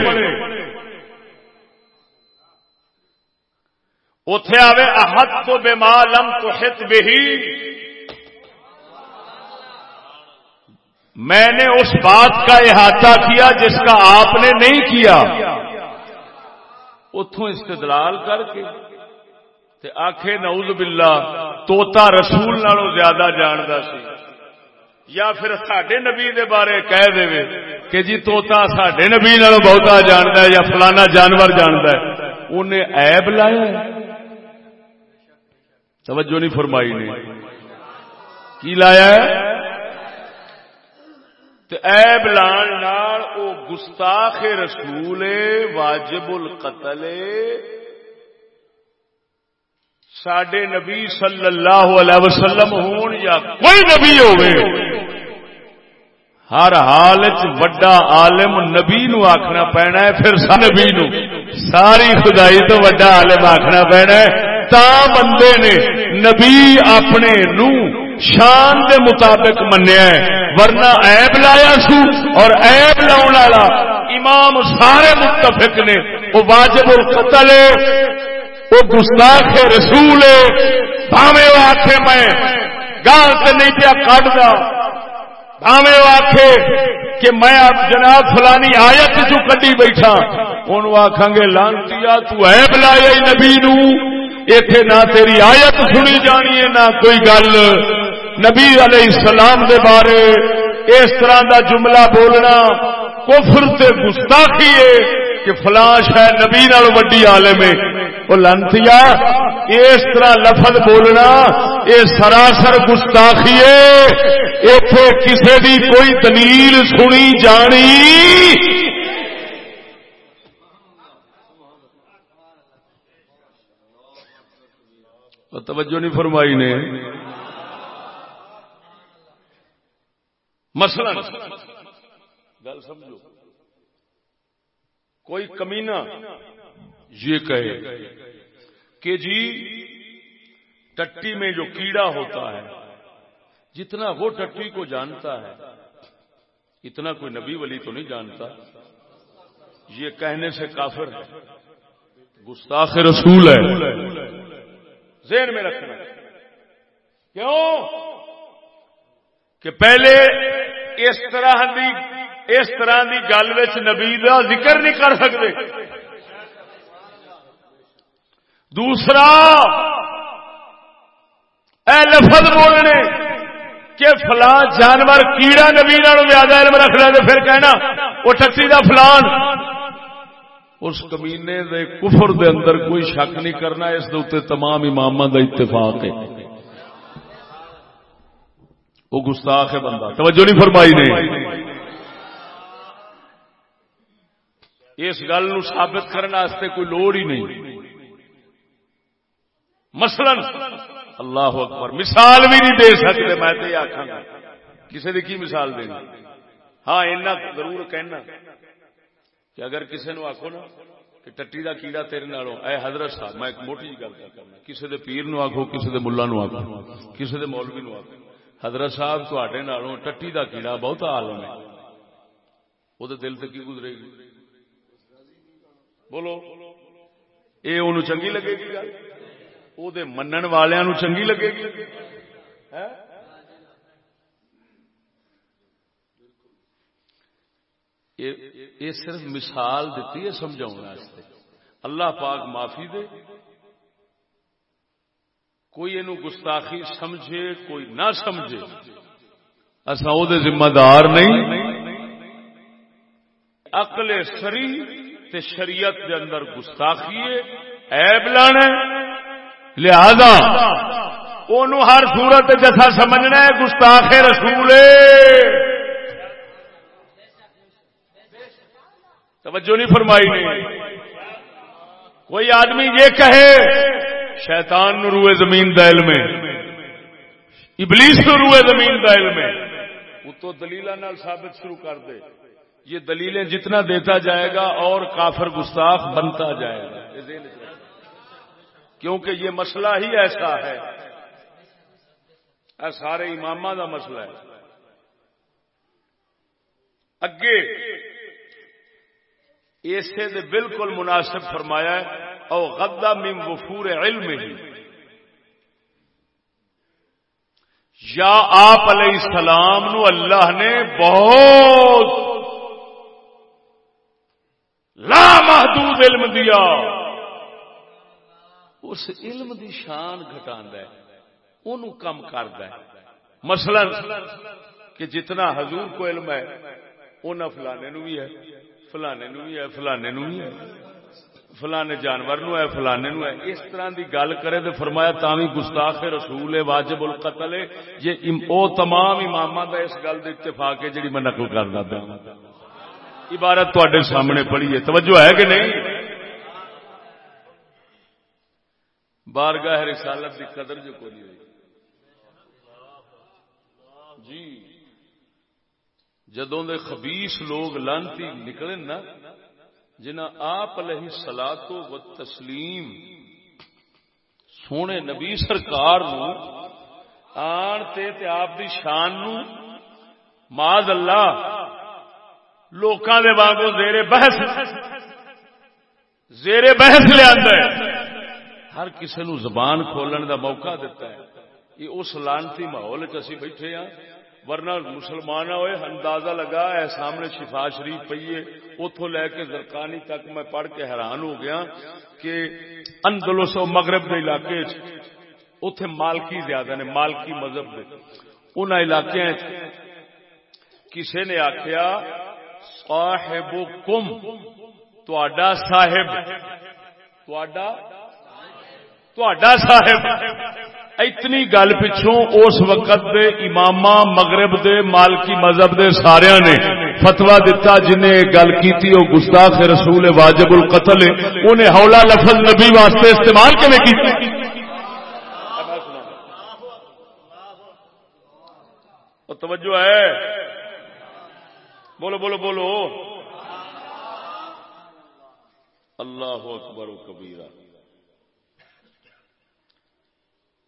S1: اتے آوے احت تو ہت بہی میں نے اس بات کا احاطہ کیا جس کا آپ نے نہیں کیا اتوں استدلال کر کے تے آخ نعوذ بلا تو رسول نالوں زیادہ جانتا سی یا پھر نبی دے بارے کہہ دے کہ جی تو ساڈے نبی نالوں بہتا جانتا ہے یا فلانا جانور جانتا ہے انہیں ایب لایا توجہ نہیں فرمائی نے کی لایا ہے ایب او گستاخ رسول واجب القتل ساڈے نبی صلی اللہ علیہ وسلم ہون یا کوئی نبی ہوئے ہر حال عالم نبی نو آخنا پینا ہے پھر نبی نو ساری خدائی تو وڈا عالم آخنا پینا ہے تا بندے نے نبی اپنے نو شان دے مطابق ہے ورنہ عیب لایا سو اور عیب لاؤن والا امام سارے متفق نے واجب القتل ہے گستاخ رسول ہے وہ آخے میں گال نہیں پیا وہ آخے کہ میں جناب فلانی آیت کٹی بیٹھا آخان گے لانتی عیب لایا نبی نو ایتھے نہ تیری آیت سنی جانی ہے نہ کوئی گل نبی علیہ السلام دے بارے اس طرح دا جملہ بولنا کفر تے گستاخی ہے کہ فلاں ہے نبی نال وڈی عالم ہے وہ لنتیا اس طرح لفظ بولنا یہ سراسر گستاخی ہے اتے کسے دی کوئی دلیل سنی جانی توجہ نہیں فرمائی نے مسئلہ گل سمجھو کوئی کمینہ یہ کہے کہ جی
S2: ٹٹی میں جو کیڑا ہوتا ہے
S1: جتنا وہ ٹٹی کو جانتا ہے اتنا کوئی نبی ولی تو نہیں جانتا یہ کہنے سے کافر ہے گستاخ رسول ہے ذہن میں رکھنا کیوں کہ پہلے اس طرح اس طرح کی گل نبی کا ذکر نہیں کر سکتے دوسرا اے لفظ بولنے کہ فلان جانور کیڑا نبی زیادہ علم رکھ لے پھر کہنا وہ ٹکسی دا فلان اس کمینے دے کفر دے اندر کوئی شک نہیں کرنا اس دے تمام امام اتفاق ہے وہ گستاخ ہے بندہ توجہ نہیں فرمائی اس گل ثابت کرنے کوئی لوڑ ہی نہیں مثلا اللہ اکبر مثال بھی نہیں دے سکتے میں آخان کسی نے کی مثال دیں ہاں اینا ضرور کہنا کہ اگر کسی نو آخو نا کہ ٹٹی دا کیڑا تیرے نالوں اے حضرت صاحب میں ایک موٹی جی گل کسی دے پیر نو آخو کسی دے ملا نو آخو کسی دے مولوی نو آخو حضرت صاحب تڈے نالوں ٹٹی دا کیڑا بہت عالم ہے وہ تو دل تک گزرے گی بولو اے یہ چنگی لگے گی گل وہ من والوں چنگی لگے گی ہاں؟ کہ یہ صرف مثال دیتی ہے دیتیجھا
S2: اللہ پاک معافی دے
S1: کوئی یہ گستاخی سمجھے کوئی نہ سمجھے ذمہ دار نہیں اقل سری تے شریعت دے اندر گستاخی ایب لانا لہذا ہر سورت جیسا سمجھنا ہے گستاخ رسول توجہ نہیں فرمائی نہیں کوئی آدمی یہ کہے شیطان روئے زمین دائل میں ابلیس نو روئے زمین دائل میں وہ تو دلیل ثابت شروع کر دے یہ دلیلیں جتنا دیتا جائے گا اور کافر گستاخ بنتا جائے گا کیونکہ یہ مسئلہ ہی ایسا ہے سارے امام کا مسئلہ ہے اگے اسے دے بالکل مناسب فرمایا ہے او غدا من وفور علم ہی یا آپ علیہ السلام نو اللہ نے بہت لامحدود علم دیا اس علم دی شان گٹا ہے مسل کہ جتنا حضور کو علم ہے ان فلانے نو بھی ہے فلانے نو بھی ہے فلانے نو بھی ہے فلانے جانور نو ہے فلانے نو ہے اس طرح دی گل کرے تو فرمایا تامی گستاخ رسول واجب القتل یہ او تمام امام دا اس گل دے اتفاق ہے جڑی میں نقل کرنا پیا عبارت تے سامنے پڑی ہے توجہ ہے کہ نہیں بارگاہ رسالت دی قدر جو کوئی ہوئی جی دے خبیس لوگ لانتی نکلے نا جنا آپ علیہ سلا و تسلیم سونے نبی سرکار نو آن تے تے آپ دی شان نو اللہ لوکاں دے باگو زیر بحث زیر بحث لے کسے کسی زبان کھولن دا موقع دیتا ہے یہ اس لانتی ماحول چیزیں بیٹھے ہیں ورنہ مسلمان ہوئے اندازہ لگا ہے سامنے شفا شریف پیے اتو لے کے زرکانی تک میں پڑھ کے حیران ہو گیا کہ
S2: اندلس و مغرب کے علاقے
S1: اتے مالکی زیادہ نے مالکی مذہب دے ان علاقے کسی نے آخیا صاحب کم تو صاحب
S2: تو صاحب
S1: اتنی گل پچھوں اس وقت دے امام مغرب دے مالکی مذہب دے سارے نے فتوا دتا جنہیں گل کی وہ گستاخ رسول واجب القتل انہیں ہولا لفظ نبی واسطے استعمال کی توجہ ہے بولو بولو بولو اللہ اکبر و کبیرہ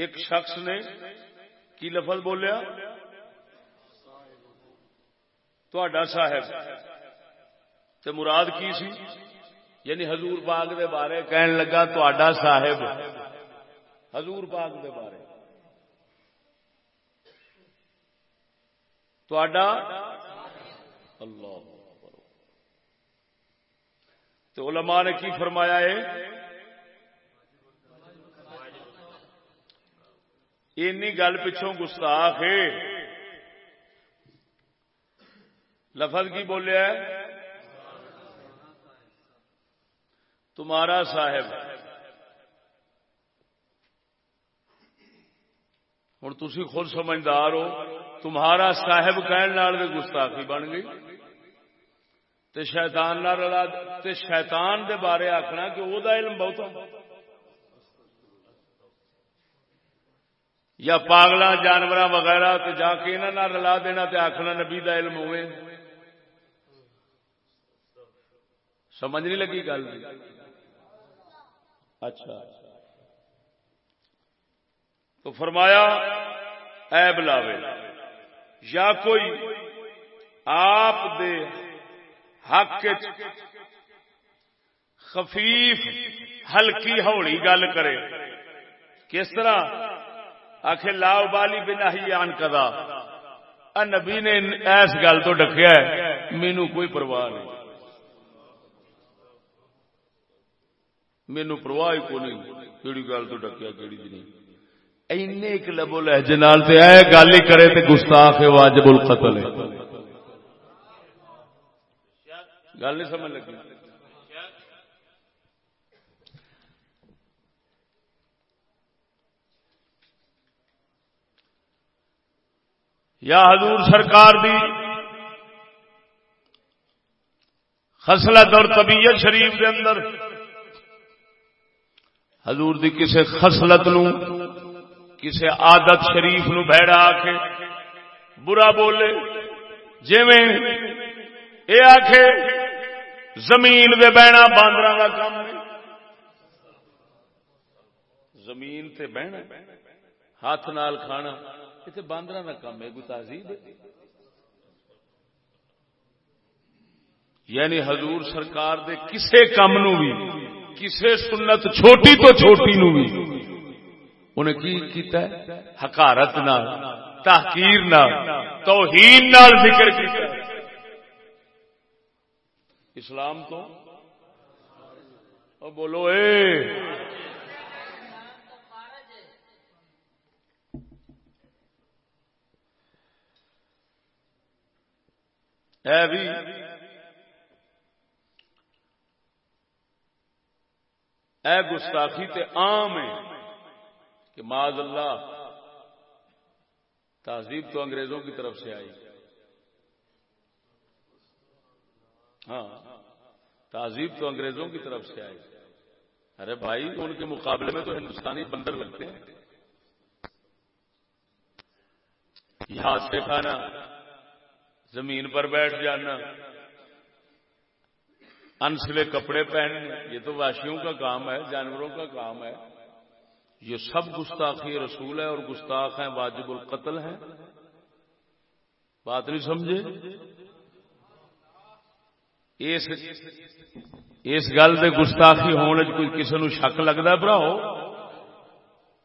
S1: ایک شخص نے کی لفظ بولیا تو صاحب تو مراد کی سی یعنی حضور باغ دے بارے کہن لگا تو صاحب
S2: حضور باغ دے بارے
S1: تو اللہ تو علماء نے کی فرمایا ہے اینی گل پچھوں گستاخ ہے لفظ کی ہے تمہارا صاحب ہوں تھی خود سمجھدار ہو تمہارا صاحب نال دے گستاخی بن گئی تے شیطان رلا تے شیطان دے بارے آخنا کہ وہ علم بہت یا پاگل جانور وغیرہ جا کے یہاں رلا دینا تے آخنا نبی دا علم ہوئے سمجھ نہیں لگی گل جی؟ اچھا تو فرمایا ایب لاوے یا کوئی آپ دے حق خفیف ہلکی ہولی گل کرے کس طرح آخ لا ابالی بنا ہی آن کدا نبی نے ایس گل تو ڈکیا مینو کوئی پرواہ نہیں مینو پرواہ کو نہیں کہڑی گل تو ڈکیا کہڑی کہیں ایک لبو لہجے نال تے اے گل ہی کرے تے گستاخ واجب القتل ہے گل نہیں سمجھ لگی یا حضور سرکار دی خسلت اور طبیعت شریف دے اندر دی کسے خصلت خسلت کسے عادت شریف نو کے برا بولے اے آکھے زمین دے بہنا باندر کا کام زمین تے بہنا بہنا ہاتھ نال کھانا یہ باندر کا کام ہے کوئی تہذیب یعنی حضور سرکار دے کسے کام نو بھی کسے سنت چھوٹی تو چھوٹی نو بھی انہیں کی کیتا ہے حکارت نال تحقیر نال توہین نال ذکر کیتا ہے اسلام تو بولو اے بھی اے گستاخی تے عام ہے کہ معذ اللہ تہذیب تو انگریزوں کی طرف سے آئی ہاں تہذیب تو انگریزوں کی طرف سے آئی ارے بھائی ان کے مقابلے میں تو ہندوستانی بندر لگتے ہیں یہاں سے کھانا زمین پر بیٹھ جانا انسلے کپڑے پہن یہ تو واشیوں کا کام ہے جانوروں کا کام ہے یہ سب گستاخی رسول ہے اور گستاخ ہیں واجب القتل ہیں بات نہیں سمجھے
S2: اس گل سے گستاخی ہونے کوئی کسی نو شک لگتا ہے بھراؤ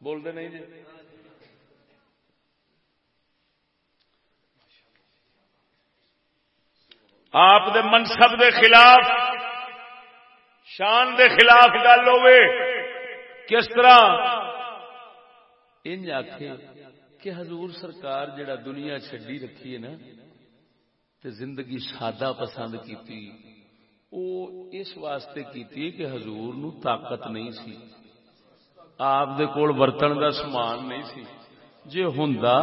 S1: بولتے نہیں جی آپ دے منصب دے خلاف شان دے خلاف گل کس طرح آخ کہ حضور سرکار جڑا دنیا چڈی رکھی ہے نا تے زندگی سادہ پسند او اس واسطے کی نو طاقت نہیں سی آپ دے کول برتن دا سمان نہیں سی جے ہوندا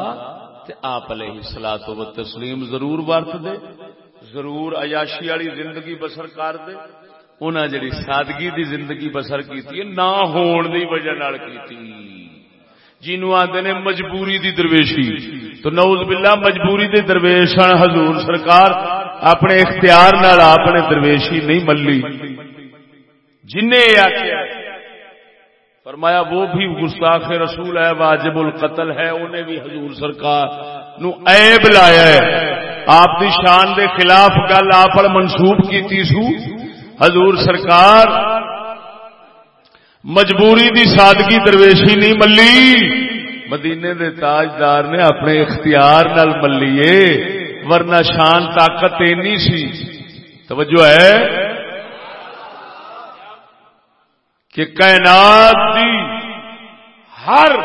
S1: تے آپ علیہ الصلوۃ والتسلیم تسلیم ضرور دے ضرور عیاشی والی زندگی بسر کر دے دی جڑی سادگی دی زندگی بسر نہ ہون دی وجہ نال کیتی جنوں جن نے مجبوری دی درویشی تو سنوز بلا مجبور درویش حضور سرکار اپنے اختیار نال درویشی نہیں ملی نے پر فرمایا وہ بھی گستاخ رسول ہے واجب القتل ہے انہیں بھی حضور سرکار نو عیب لایا ہے آپ دی شان دے خلاف گل آپ کیتی کی حضور سرکار مجبوری دی سادگی درویشی نہیں ملی مدینے دے تاجدار نے اپنے اختیار نال ملیے ورنہ شان طاقت اینی سی توجہ ہے کہ کائنات دی ہر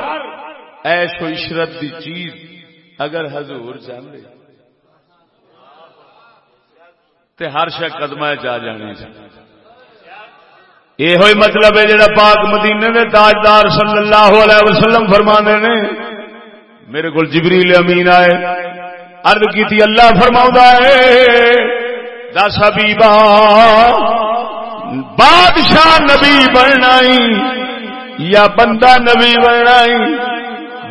S1: ایش و عشرت دی چیز اگر حضور جان لے تے ہر جانی سی یہ مطلب ہے جڑا پاک مدینے نے تاجدار صلی اللہ علیہ وسلم فرما نے میرے کو جبریل امین آئے ارد کی اللہ فرماؤں ہے دس باہ بادشاہ نبی بننا یا بندہ نبی بننا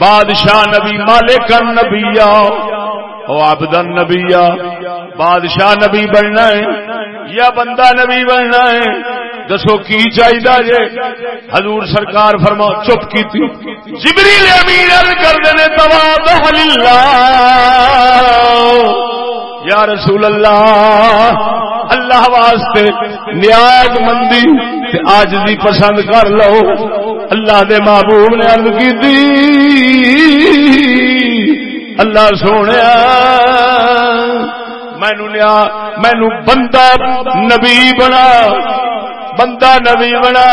S1: بادشاہ نبی مالک نبی آؤ او آبدن نبی آ بادشاہ نبی بننا ہے یا بندہ نبی بننا ہے دسو کی چاہیے حضور سرکار فرما چپ کی کر دینے یا رسول اللہ اللہ واسطے نیاز مندی آج بھی پسند کر لو اللہ دے محبوب نے کی اللہ سونے مینو لیا مینو بندہ نبی بنا بندہ نبی بنا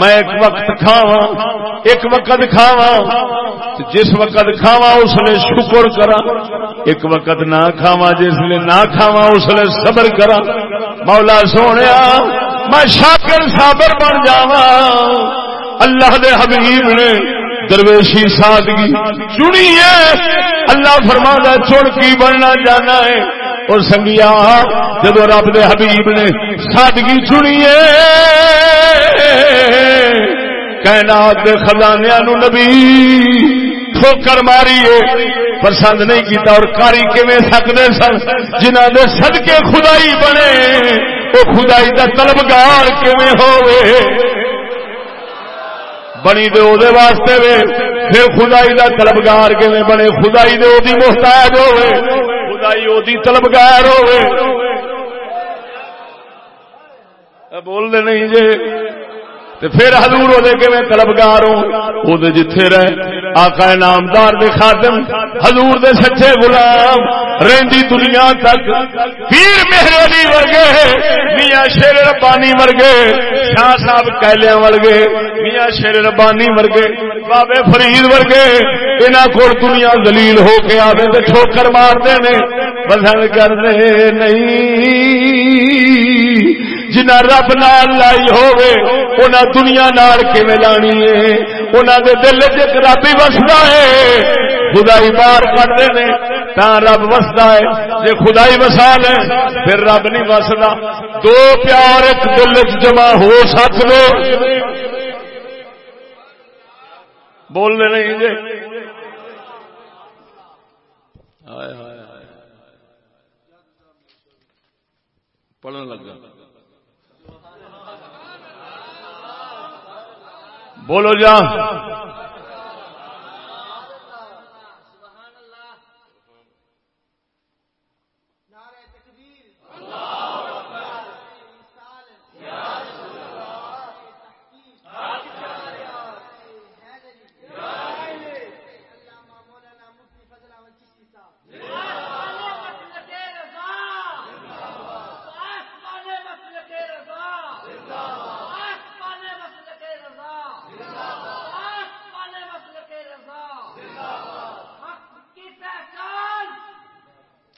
S1: میں ایک وقت کھاوا ایک وقت کھاوا جس وقت کھاوا اس نے شکر کرا ایک وقت نہ کھاوا جس نہ کھاوا اس نے صبر کرا
S2: مولا سونے
S1: میں شاکر صابر بن جاوا اللہ دے حبیب نے درویشی سادگی چنی ہے اللہ فرما چڑ کی بننا جانا ہے اور سنگیا جب رب دے حبیب نے سادگی چنی ہے کائنات خزانے نو نبی ٹھوکر ماری ہے پسند نہیں کیتا اور کاری کیون سکتے سن جنہ نے سد خدائی بنے وہ خدائی کا طلبگار کیون ہوئے بنی دے دے واسطے وے پھر خدائی دا طلبگار کیے بنے خدائی دے دی محتاج ہوے خدائی دی طلبگار ہوے بول دے نہیں جے تے پھر حضور ہونے کے میں طلبگار ہوں او دے جتھے رہے آقا نامدار دے خادم حضور دے سچے غلام رہندی دنیا تک پیر میرے علی ورگے میاں شیر ربانی ورگے شاہ صاحب کہلیاں ورگے میاں شیر ربانی ورگے بابے فرید ورگے انہاں کول دنیا دلیل ہو کے آویں تے چھوکر مار دے نے بس کر دے نہیں جنا رب نال لائی ہونا دنیا نال لانی ہے انہوں دے دل چ رب ہی بستا ہے خدائی بار کرتے ہیں تا رب وستا ہے جی خدائی وسا لے پھر رب نہیں وستا دو پیار ایک دل چ جمع ہو سک بولنے نہیں جی پڑھنے لگا بولو جا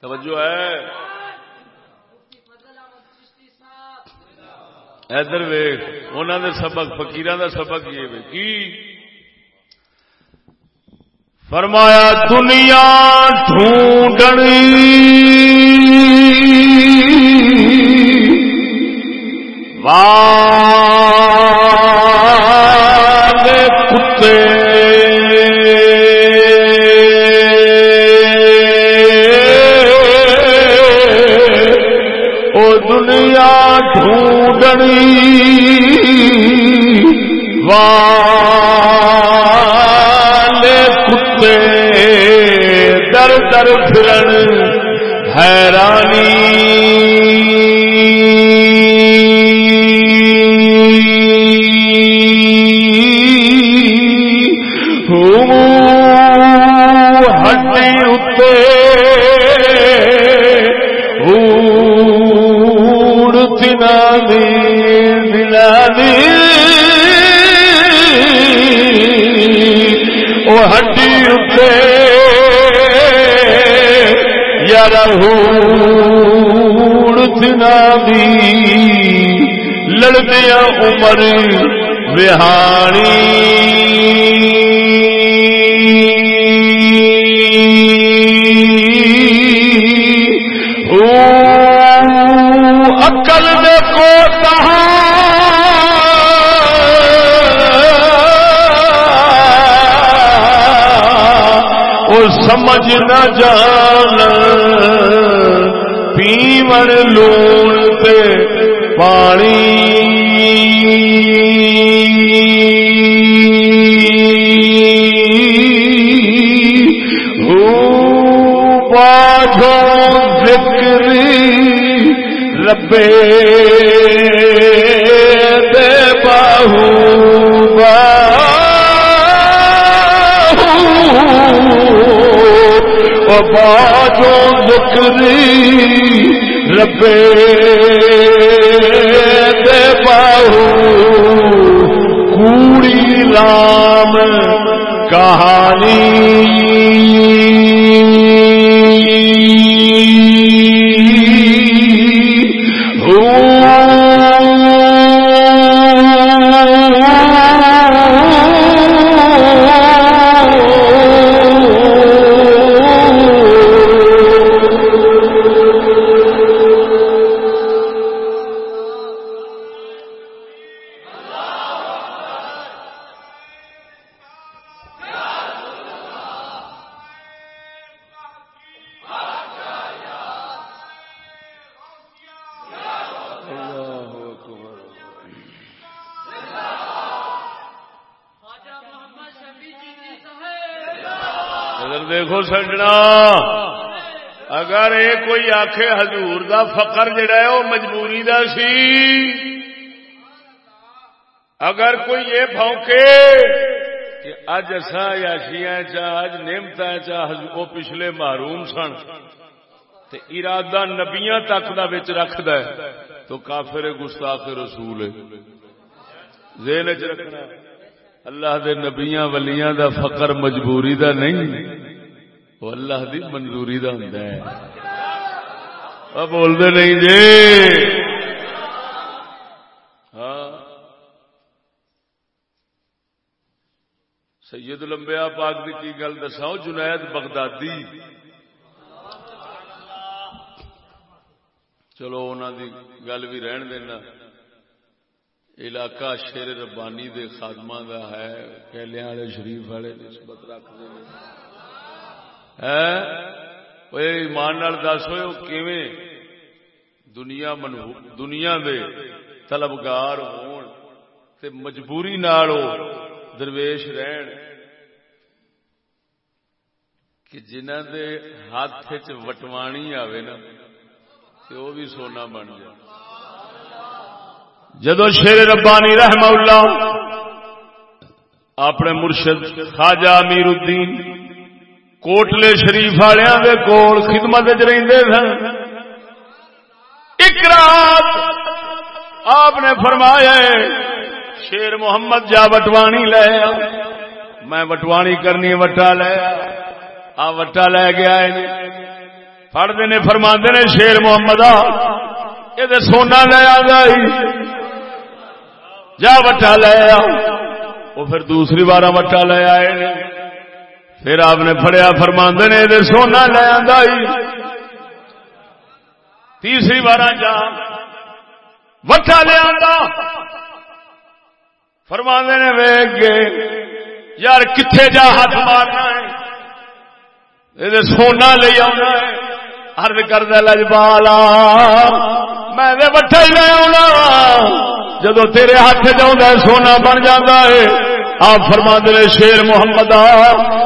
S1: توجہ ہے ادھر انہوں ان سبق کا سبق یہ کی فرمایا دنیا
S2: ڈھونڈنی واہ در پھرن حیرانی گلابی لڑدیا عمر بہانی
S1: سمجھ نہ
S2: جان لون سے پانی اوپ بکری ربے دی بہواجو بکری دی کوڑی رام
S1: کہانی فقر جڑا ہے وہ مجبوری دا سی اگر کوئی یہ پونکے کہ اج اصا یاشیاں چج نعمت وہ پچھلے محروم سن ارادہ نبیاں تک دا بچ رکھ دا ہے تو کافر گستاخ رسول ہے ذہن چ رکھنا اللہ دے نبیاں ولیاں دا فقر مجبوری دا نہیں وہ اللہ دی منظوری دا ہے بول جی۔ ہاں پاک دی کی گل دساؤ جنید بغدادی چلو ان کی گل بھی رہن دینا علاقہ شیر ربانی دے خادمہ دا ہے کیلے والے شریف والے نسبت رکھتے ہاں۔ ایمان دس ہوئے ہو دنیا منو دنیا دے طلبگار ہون تے مجبوری نال ہو درویش رہن کہ جنہ دے ہاتھ وچ وٹوانی آوے نا تے او بھی سونا بن جائے جدو شیر ربانی رحم اللہ اپنے مرشد خواجہ امیر الدین کوٹلے شریف والوں کے کول خدمت رہندے سن رات آپ نے فرمایا شیر محمد جا وٹوانی لے میں وٹوانی کرنی وٹا لے آ وٹا لے گیا فٹتے نے فرما نے شیر محمد آ یہ سونا لے آئی جا وٹا لے آ وہ پھر دوسری بار وٹا لے آئے پھر آپ نے فڑیا فرما نے سونا لے آئی تیسری بار جا وٹا لیا فرما نے ویگ گئے یار کتنے جا ہاتھ مارنا ہے سونا لے آنا ارد کرد لجبالا میں وٹا ہی لے آنا جدو تیرے ہاتھ جا سونا بن جاتا ہے آپ فرما نے شیر محمد آ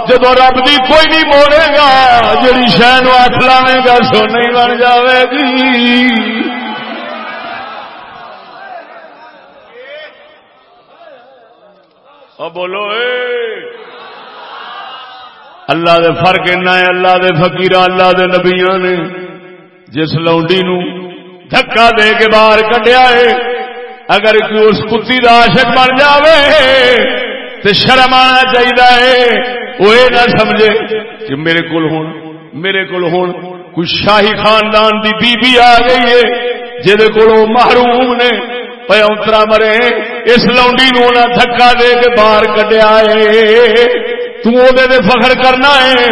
S1: جب رب دی کوئی نہیں بولے گا جی لانے گا سو نہیں بن جائے گی بولو اے اللہ دے فرق ان فکیر اللہ دے نبیا نے جس لوڈی دھکا دے کے باہر کٹیا اگر اس کتی کا آشک بن جائے تے شرم آنا چاہیے وہ یہ نہ سمجھے کہ میرے کول ہوں میرے کول ہوں کوئی شاہی خاندان دی بی بی آ گئی ہے جہد کو محروم نے پہ اترا مرے اس لونڈی نو نہ دکا دے کے باہر کٹیا ہے تے فخر کرنا ہے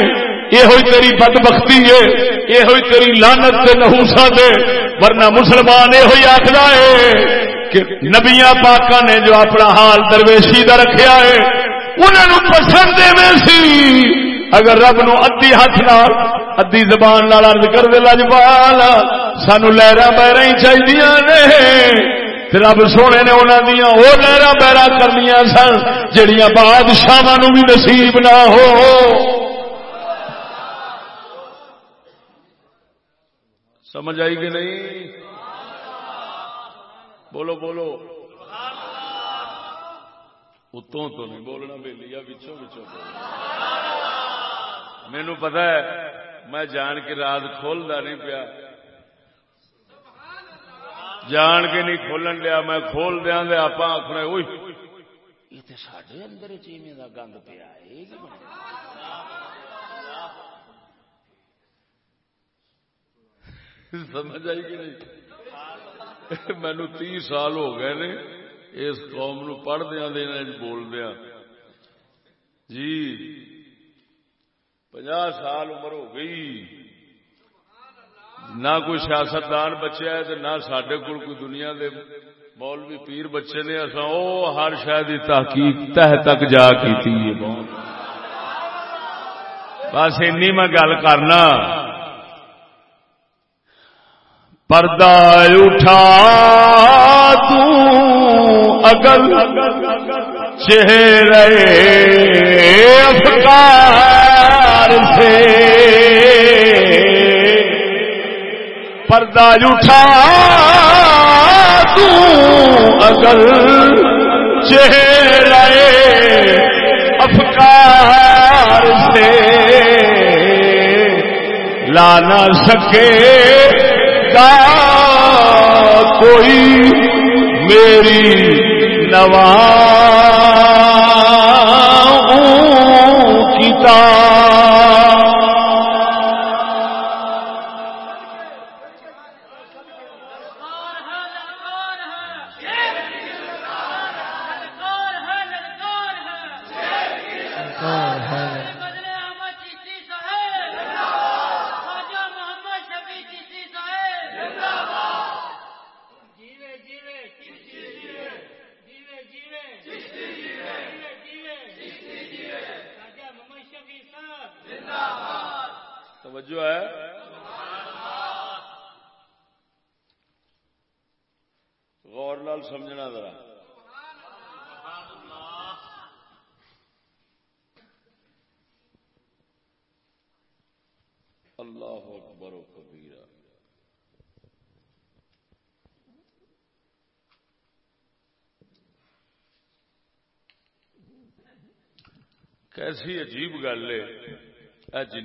S1: یہ تیری بد بختی ہے یہ تیری لانت نہوسا دے ورنہ مسلمان یہ آخر ہے کہ نبیا پاک نے جو اپنا حال درویشی کا رکھا ہے انہوں پسند میں سی اگر رب نو ادی ہاتھ نال ادی زبان لال ارد کر دے لاجوال سان لہرا بہر ہی چاہیے رب سونے نے انہوں دیا وہ لہرا بہرا کر لیا سن جہیا بادشاہ بھی نصیب نہ ہو سمجھ آئی کہ نہیں بولو بولو اتوں تو نہیں بولنا بہترین مینو پتا ہے میں جان کے رات کھولتا نہیں پیا جان کے نہیں کھولن لیا میں کھول دیا آپ آخر یہ تو سارے اندر چیمے کا گند پیا سمجھ آئی کہ نہیں مینو تی سال ہو گئے نے اس قوم نو پڑھ دیا بول دیا جی پناہ سال عمر ہو گئی نہ کوئی سیاستدان ہے نہ سڈے کول کوئی دنیا دے مولوی پیر بچے نے اصا وہ ہر شاید تحقیق تہ تک جا کی بس این میں گل کرنا پردہ اٹھا تگل چہرے
S2: افکار
S1: سے پردہ اٹھا تک چہرے افکار سے لانا سکے کوئی میری نو
S2: کتاب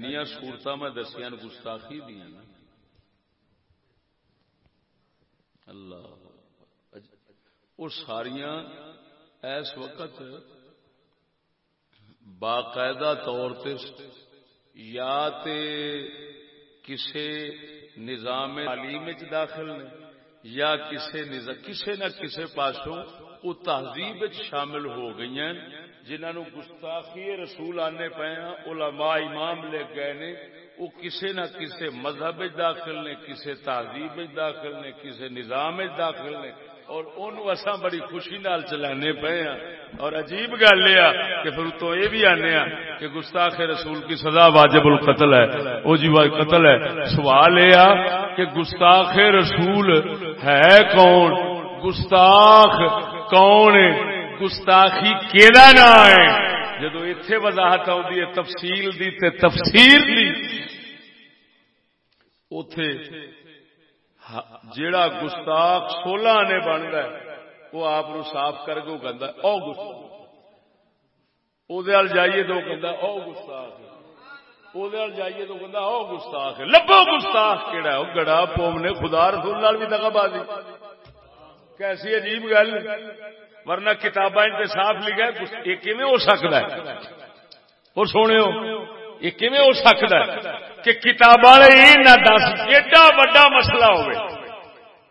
S1: سورت میں گستاخی دیا نا اللہ وہ ساریا اس وقت باقاعدہ طور پہ یا کسے نظام تعلیم داخل نے یا نظام کسے نہ کسے پاسوں وہ تہذیب شامل ہو گئی ہیں جنہوں گستاخی رسول آنے پے ہیں علماء امام لے گئے نے وہ کسے نہ کسے مذہب داخل نے کسے تہذیب داخل نے کسے نظام داخل نے اور انہوں بڑی خوشی نال چلانے پے ہیں اور عجیب گل یہ کہ پھر تو یہ بھی آنے ہاں کہ گستاخ رسول کی سزا واجب القتل ہے او جی قتل ہے سوال یہ کہ گستاخ رسول ہے کون گستاخ کون ہے گستاخی کیڑا نہ ہے جدو اتے وضاحت آدھی ہے تفصیل دی تے تفصیل دی اتے جیڑا گستاخ سولہ نے بن رہا ہے وہ آپ صاف کر کے وہ کہہ ہے او گستاخ وہ جائیے تو وہ گستاخ جائیے تو گستاخ لبو گستاخ کہڑا گڑا پوم نے خدا رسول بھی دگا بازی کیسی عجیب گل ورنہ کتاباں صاف لکھا یہ کیون ہو سکتا ہے اور سونے ہو یہ کیون ہو سکتا ہے کہ کتاباں ہی نہ دس ایڈا وڈا مسئلہ ہوئے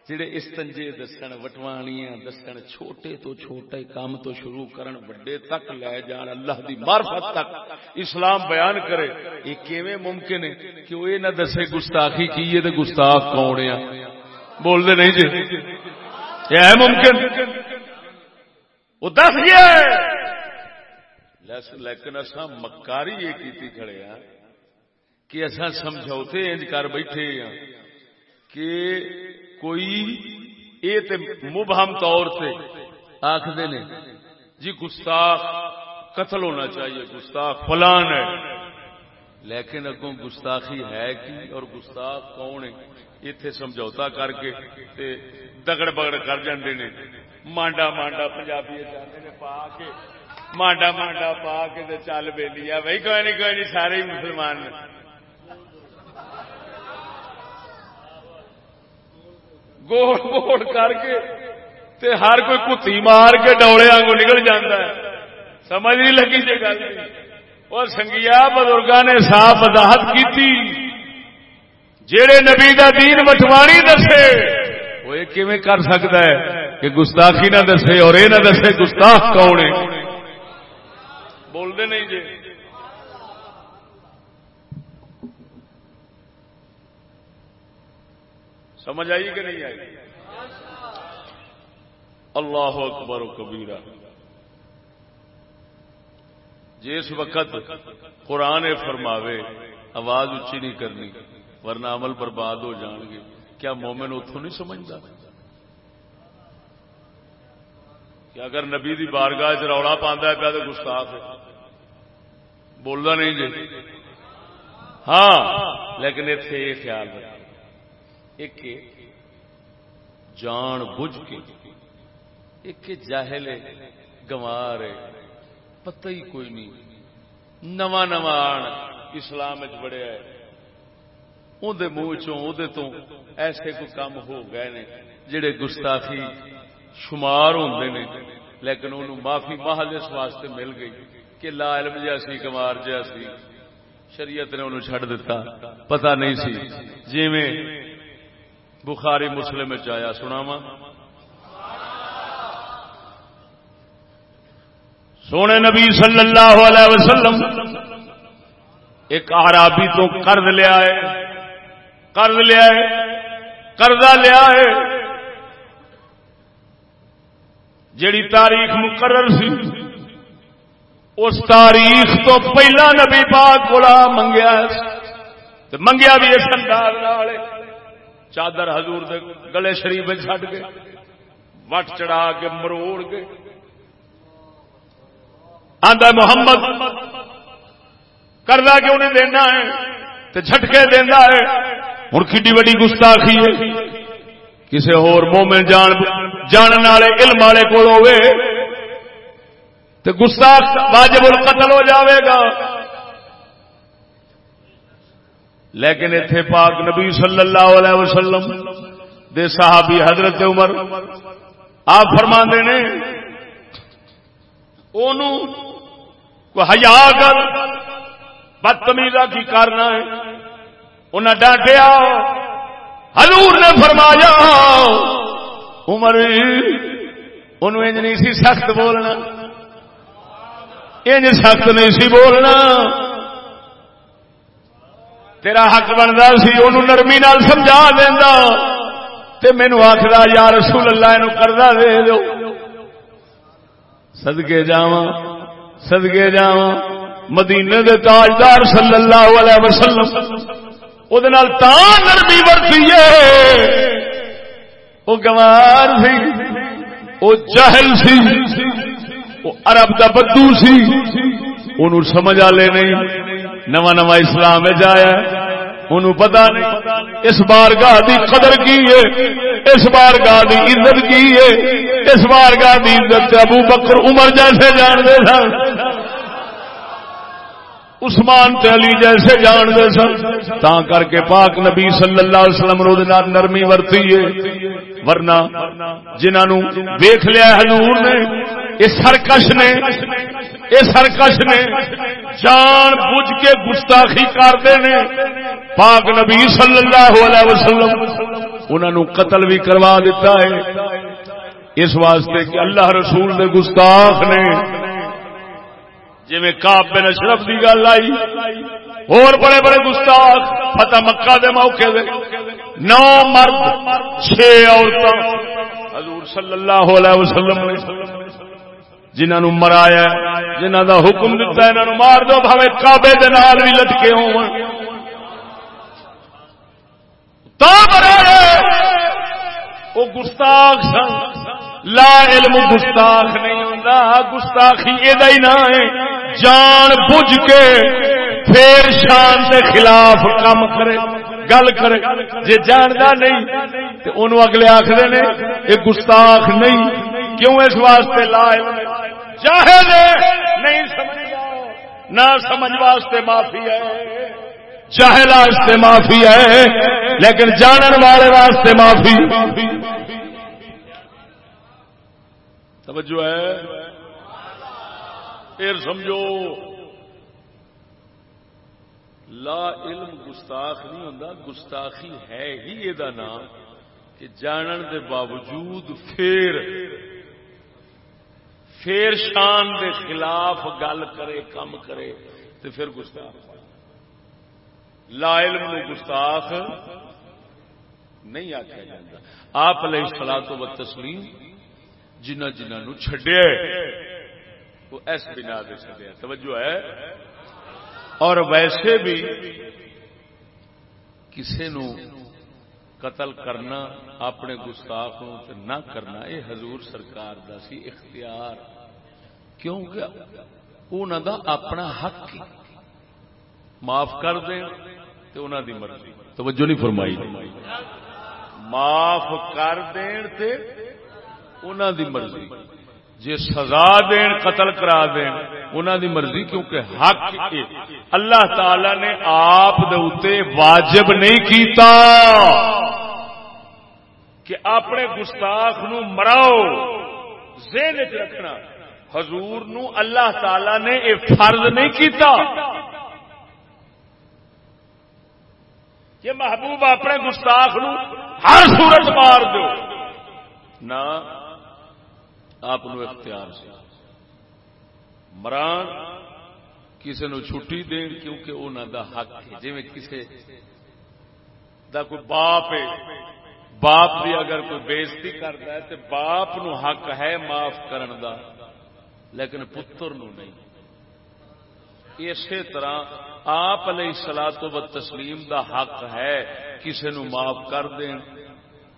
S1: جڑے استنجے دسن وٹوانیاں دسن چھوٹے تو چھوٹے کام تو شروع کرن بڑے تک لے جان اللہ دی معرفت تک اسلام بیان کرے یہ کیویں ممکن ہے کہ وہ یہ نہ دسے گستاخی کی ہے تے گستاخ کون ہے بول دے نہیں جی یہ ہے ممکن وہ دس جی لیکن اصا مکاری یہ کیتی کھڑے ہاں کہ اصا سمجھوتے ہیں کہ کوئی مبہم طور سے نے جی گستاخ قتل ہونا چاہیے گستاخ فلان ہے لیکن اگوں گستاخی ہے کی اور گستاخ کون ہے اتنے سمجھوتا کر کے دگڑ بگڑ کر نے مانڈا مانڈا پنجابی پا کے مانڈا مانڈا پا کے چل بے لیا بھائی نہیں نی نہیں سارے ہی مسلمان گوڑ گوڑ کر کے تے ہر کوئی کتی مار کے ڈوڑے آگوں نکل جانا سمجھ نہیں لگی جی گل اور سنگیا بزرگا نے صاف وضاحت کی جڑے نبی کا دین مٹوانی دسے وہ کر سکتا ہے کہ گستاخی نہ دسے اور یہ نہ دسے گستاخ ہے بولتے نہیں جی سمجھ آئی کہ نہیں آئی
S2: اللہ اکبر و کبیرہ جس وقت قرآن فرماوے آواز اچھی نہیں کرنی ورنہ عمل برباد ہو جان گے
S1: کیا مومن اتوں نہیں سمجھتا کہ اگر نبی دی بارگاہ چ رولا ہے گا نہیں جی ہاں لیکن اتنے یہ خیال رکھنا ایک جان بج کے ایک جاہل گوار پتہ ہی کوئی نہیں نواں نواں اسلام بڑے اندر منہ ایسے کوئی کام ہو گئے نے جہے گستاخی شمار ہوں نے لیکن انہوں معافی محل اس واسطے مل گئی کہ لا علم جیسی کمار جیسی شریعت نے انہوں چھڑ دیتا پتہ نہیں سی جی میں بخاری مسلم چیا سنا وا سونے نبی صلی اللہ علیہ وسلم ایک عرابی تو قرض لیا ہے قرض لیا ہے قرضہ لیا ہے, لیا ہے جیڑی تاریخ مقرر سی اس تاریخ تو پہلا نبی پاک کولا منگیا تو منگیا بھی اس انداز چادر حضور دے گلے شریف چڈ گئے وٹ چڑھا کے مروڑ گئے آدھا محمد کردہ کیوں نہیں دینا ہے تو جھٹکے دینا ہے ہوں کی وڈی گستاخی ہے کسی ہو جانے والے جاوے گا لیکن اتے پاک نبی صلی اللہ علیہ وسلم دے صحابی حضرت عمر آپ فرما کو ہزار کر بدتمیزا کی کرنا ہے انہیں ڈانٹیا حضور نے فرمایا عمر انج نہیں سی سخت بولنا انج سخت نہیں سی بولنا تیرا حق بنتا سی ان نرمی نال سمجھا دینا تو مینو آخر یا رسول اللہ یہ کردا دے دو سدگے جا سدگے جا مدینے دے تاجدار صلی اللہ علیہ وسلم ہے وہ گوار سی وہ چہل سی وہ ارب کا بدو سی ان سمجھ والے نہیں نو نو اسلام ان پتا نہیں اس بار گاہ کی قدر کی ہے اس بار گاہ کی عزت کی ہے اس بار گاہ کی عزت ابو بکر عمر جیسے جانتے سن عثمان تے علی جیسے جان دے سن تا کر کے پاک نبی صلی اللہ علیہ وسلم رو دے نرمی ورتی ہے ورنہ جنہاں نو ویکھ لیا حضور نے اے سرکش نے اے سرکش نے جان بوجھ کے گستاخی کر دے نے پاک نبی صلی اللہ علیہ وسلم انہاں نو قتل بھی کروا دیتا ہے اس واسطے کہ اللہ رسول دے گستاخ نے جی کاب بن اشرف کی گل آئی اور بڑے بڑے گستاخ فتح مکہ دے موقع دے نو مرد چھ عورتاں حضور صلی اللہ علیہ وسلم نے جنہوں مرایا جنہ دا حکم دتا انہوں مار دو بھاوے کابے دے نال بھی لٹکے ہو وہ گستاخ سن لا علم گستاخ نہیں ہوں گستاخی یہ نہ ہے جان بجھ کے پھر شان کے خلاف کم کرے گل کرے جی جانتا نہیں تو ان اگلے آخر نے یہ گستاخ نہیں کیوں اس واسطے لا علم چاہے نہیں نہ سمجھ واسطے معافی ہے چاہے معافی ہے لیکن جانن والے واسطے معافی توجہ ہے پھر سمجھو لا علم گستاخ نہیں ہوں گستاخی ہے ہی یہ نام کہ جانن دے باوجود پھر پھر شان دے خلاف گل کرے کم کرے تو پھر گستاخ لا علم گستاخ نہیں آخیا جاتا آپ سلا تو تسلیم جنہ جنہ نو وہ بنا دے جس توجہ ہے اور ویسے بھی کسے نو قتل کرنا اپنے گستاخ نو نہ کرنا اے حضور سرکار دا سی اختیار کیونکہ دا اپنا حق معاف کر تے دی مرضی توجہ نہیں فرمائی معاف کر تے دی مرضی جی سزا دین قتل کرا دین انہوں دی مرضی کیونکہ حق اللہ تعالی نے آپ واجب نہیں کیتا کہ اپنے گستاخ نو مراؤ زین رکھنا حضور نو اللہ تعالی نے یہ فرض نہیں کیتا کہ محبوب اپنے گستاخ نو ہر سورج مار دو نہ
S2: آپ اختیار سے
S1: مران کسی نو چھٹی دین کیونکہ انہوں دا حق ہے جی کسی دا کوئی باپ ہے باپ بھی اگر کوئی بےزتی کرتا ہے تو باپ نو حق ہے معاف کرن دا لیکن پتر نو نہیں اسی طرح آپ تو تسلیم دا حق ہے کسی نو معاف کر دین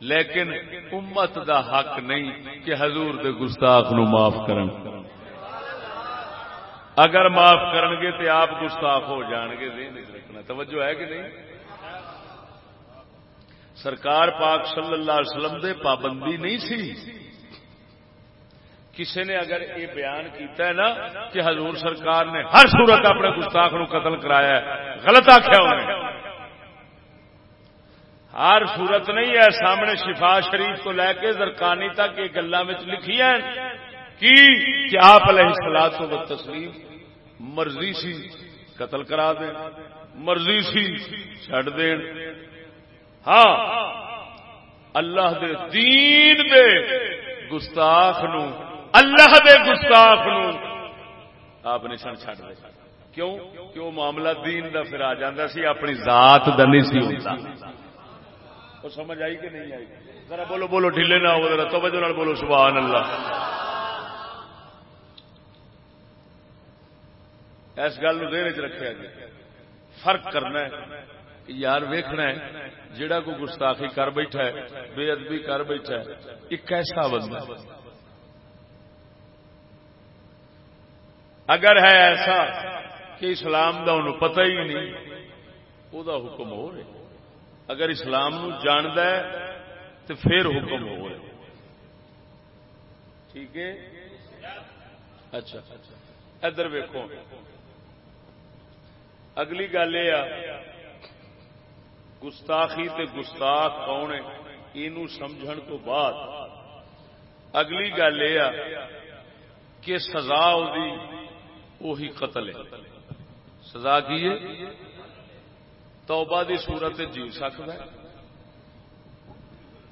S1: لیکن امت دا حق نہیں کہ حضور دے گستاخ نو معاف کرن اگر معاف کرن گے تو آپ گستاخ ہو جان گے رکھنا توجہ ہے کہ نہیں سرکار پاک صلی اللہ علیہ وسلم دے پابندی نہیں سی کسی نے اگر یہ بیان کیتا ہے نا کہ حضور سرکار نے ہر صورت اپنے گستاخ نو قتل کرایا ہے غلط آخیا انہیں ہر صورت نہیں ہے سامنے شفا شریف کو لے کے زرکانی تک یہ گلا لکھی ہیں کی کہ آپ علیہ السلام کو تسلیم مرضی سی قتل کرا دیں مرضی سی چڈ دین ہاں اللہ دے دین دے گستاخ نو اللہ دے گستاخ نو آپ نے سن چڈ دے کیوں کیوں معاملہ دین دا پھر آ جاندہ سی اپنی ذات دا نہیں سی ہوتا وہ سمجھ آئی کہ نہیں آئی ذرا بولو بولو ڈھیلے نہ ہو ذرا بولو سبحان اللہ اس گل چ رکھا گیا فرق کرنا ہے یار ویخنا جڑا کو گستاخی کر بیٹھا ہے بے ادبی کر بیٹھا ہے ایک ایسا بند اگر ہے ایسا کہ اسلام کا انہوں پتہ ہی نہیں وہ حکم ہو رہے اگر اسلام جاند ہے تو پھر حکم ہو رہے ٹھیک ہے اچھا ادھر ویکو اگلی گل یہ گستاخی تے گستاخ کون ہے سمجھ تو بعد اگلی گل یہ کہ سزا وہی قتل ہے سزا کی ہے توبہ دی صورت جی سکتا ہے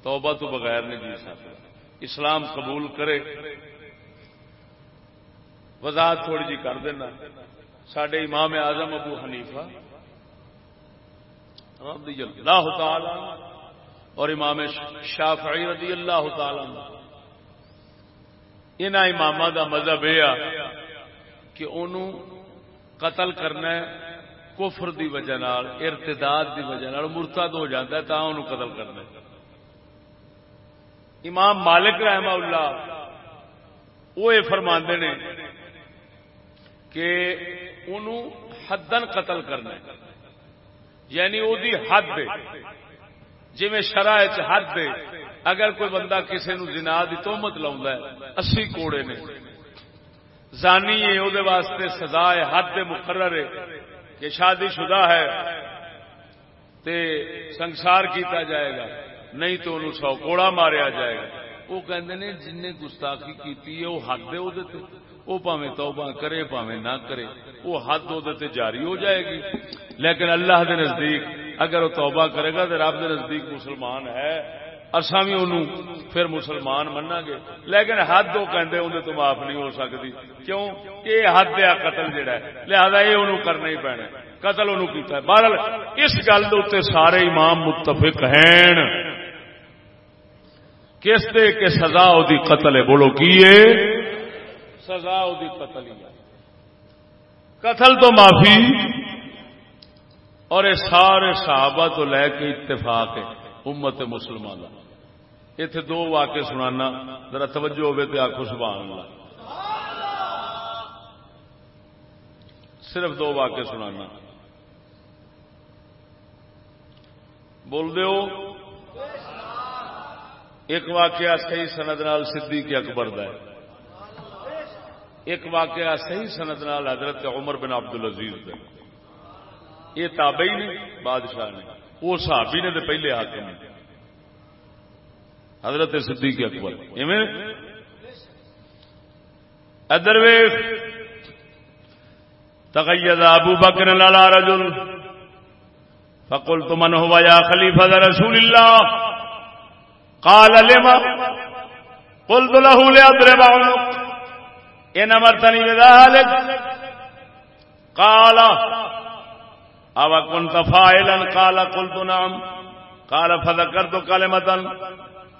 S1: توبہ تو بغیر نہیں جی سکتا اسلام قبول کرے وضاحت تھوڑی جی کر دینا سڈے امام اعظم ابو حنیفا تعالی اور امام شافعی رضی اللہ تعالی یہاں امام کا مذہب یہ کہ ان قتل کرنا کوفر وجہ نال ارتداد دی وجہ نال مرتد ہو جاتا ہے انہوں قتل کرنا امام مالک رحمہ
S2: اللہ
S1: وہ یہ نے کہ انہوں حدن قتل کرنا یعنی وہ حد دے جی حد دے اگر کوئی بندہ کسی نو نیتمت لا اوڑے نے زانی ہے وہ سزا ہے حد مقرر ہے کہ شادی شدہ ہے تے سنسار کیتا جائے گا نہیں تو انہوں سو کوڑا ماریا جائے گا وہ کہتے نے جن نے گستاخی کی وہ حد دے وہ وہ توبہ کرے پام نہ کرے وہ حد وہ جاری ہو جائے گی لیکن اللہ دے نزدیک اگر وہ توبہ کرے گا تو رب دے نزدیک مسلمان ہے اصا بھی ان مسلمان منا گے لیکن حد وہ کہتے تو معاف نہیں ہو سکتی کیوں کہ حد یا قتل جڑا لہذا یہ انہوں کرنا ہی پینا قتل انہوں کیتا ہے بہرحال اس گل کے سارے امام متفق ہیں کس دے کہ سزا دی قتل ہے بولو کی سزا دی قتل ہی قتل تو معافی اور یہ سارے صحابہ تو لے کے اتفاق ہے امت مسلمان اتے دو واقع سنانا ذرا توجہ ہوے تو آخو سب صرف دو واقع سنانا بول ہو ایک واقعہ صحیح سند نال صدیق اکبر دا ہے ایک واقعہ صحیح سند نال حضرت بن عبد ابدل عزیز یہ تابے نے بادشاہ نے وہ صحابی نے تو پہلے آ کے نہیں حضرت صدیق اکبر ادر ویخ تقید ابو بکر لالا رجل فکل تو من ہوا یا خلیف رسول اللہ قال لما قلت له لأضرب عنك إن أمرتني بذلك قال أو كنت فائلا قال قلت نعم قال فذكرت كلمة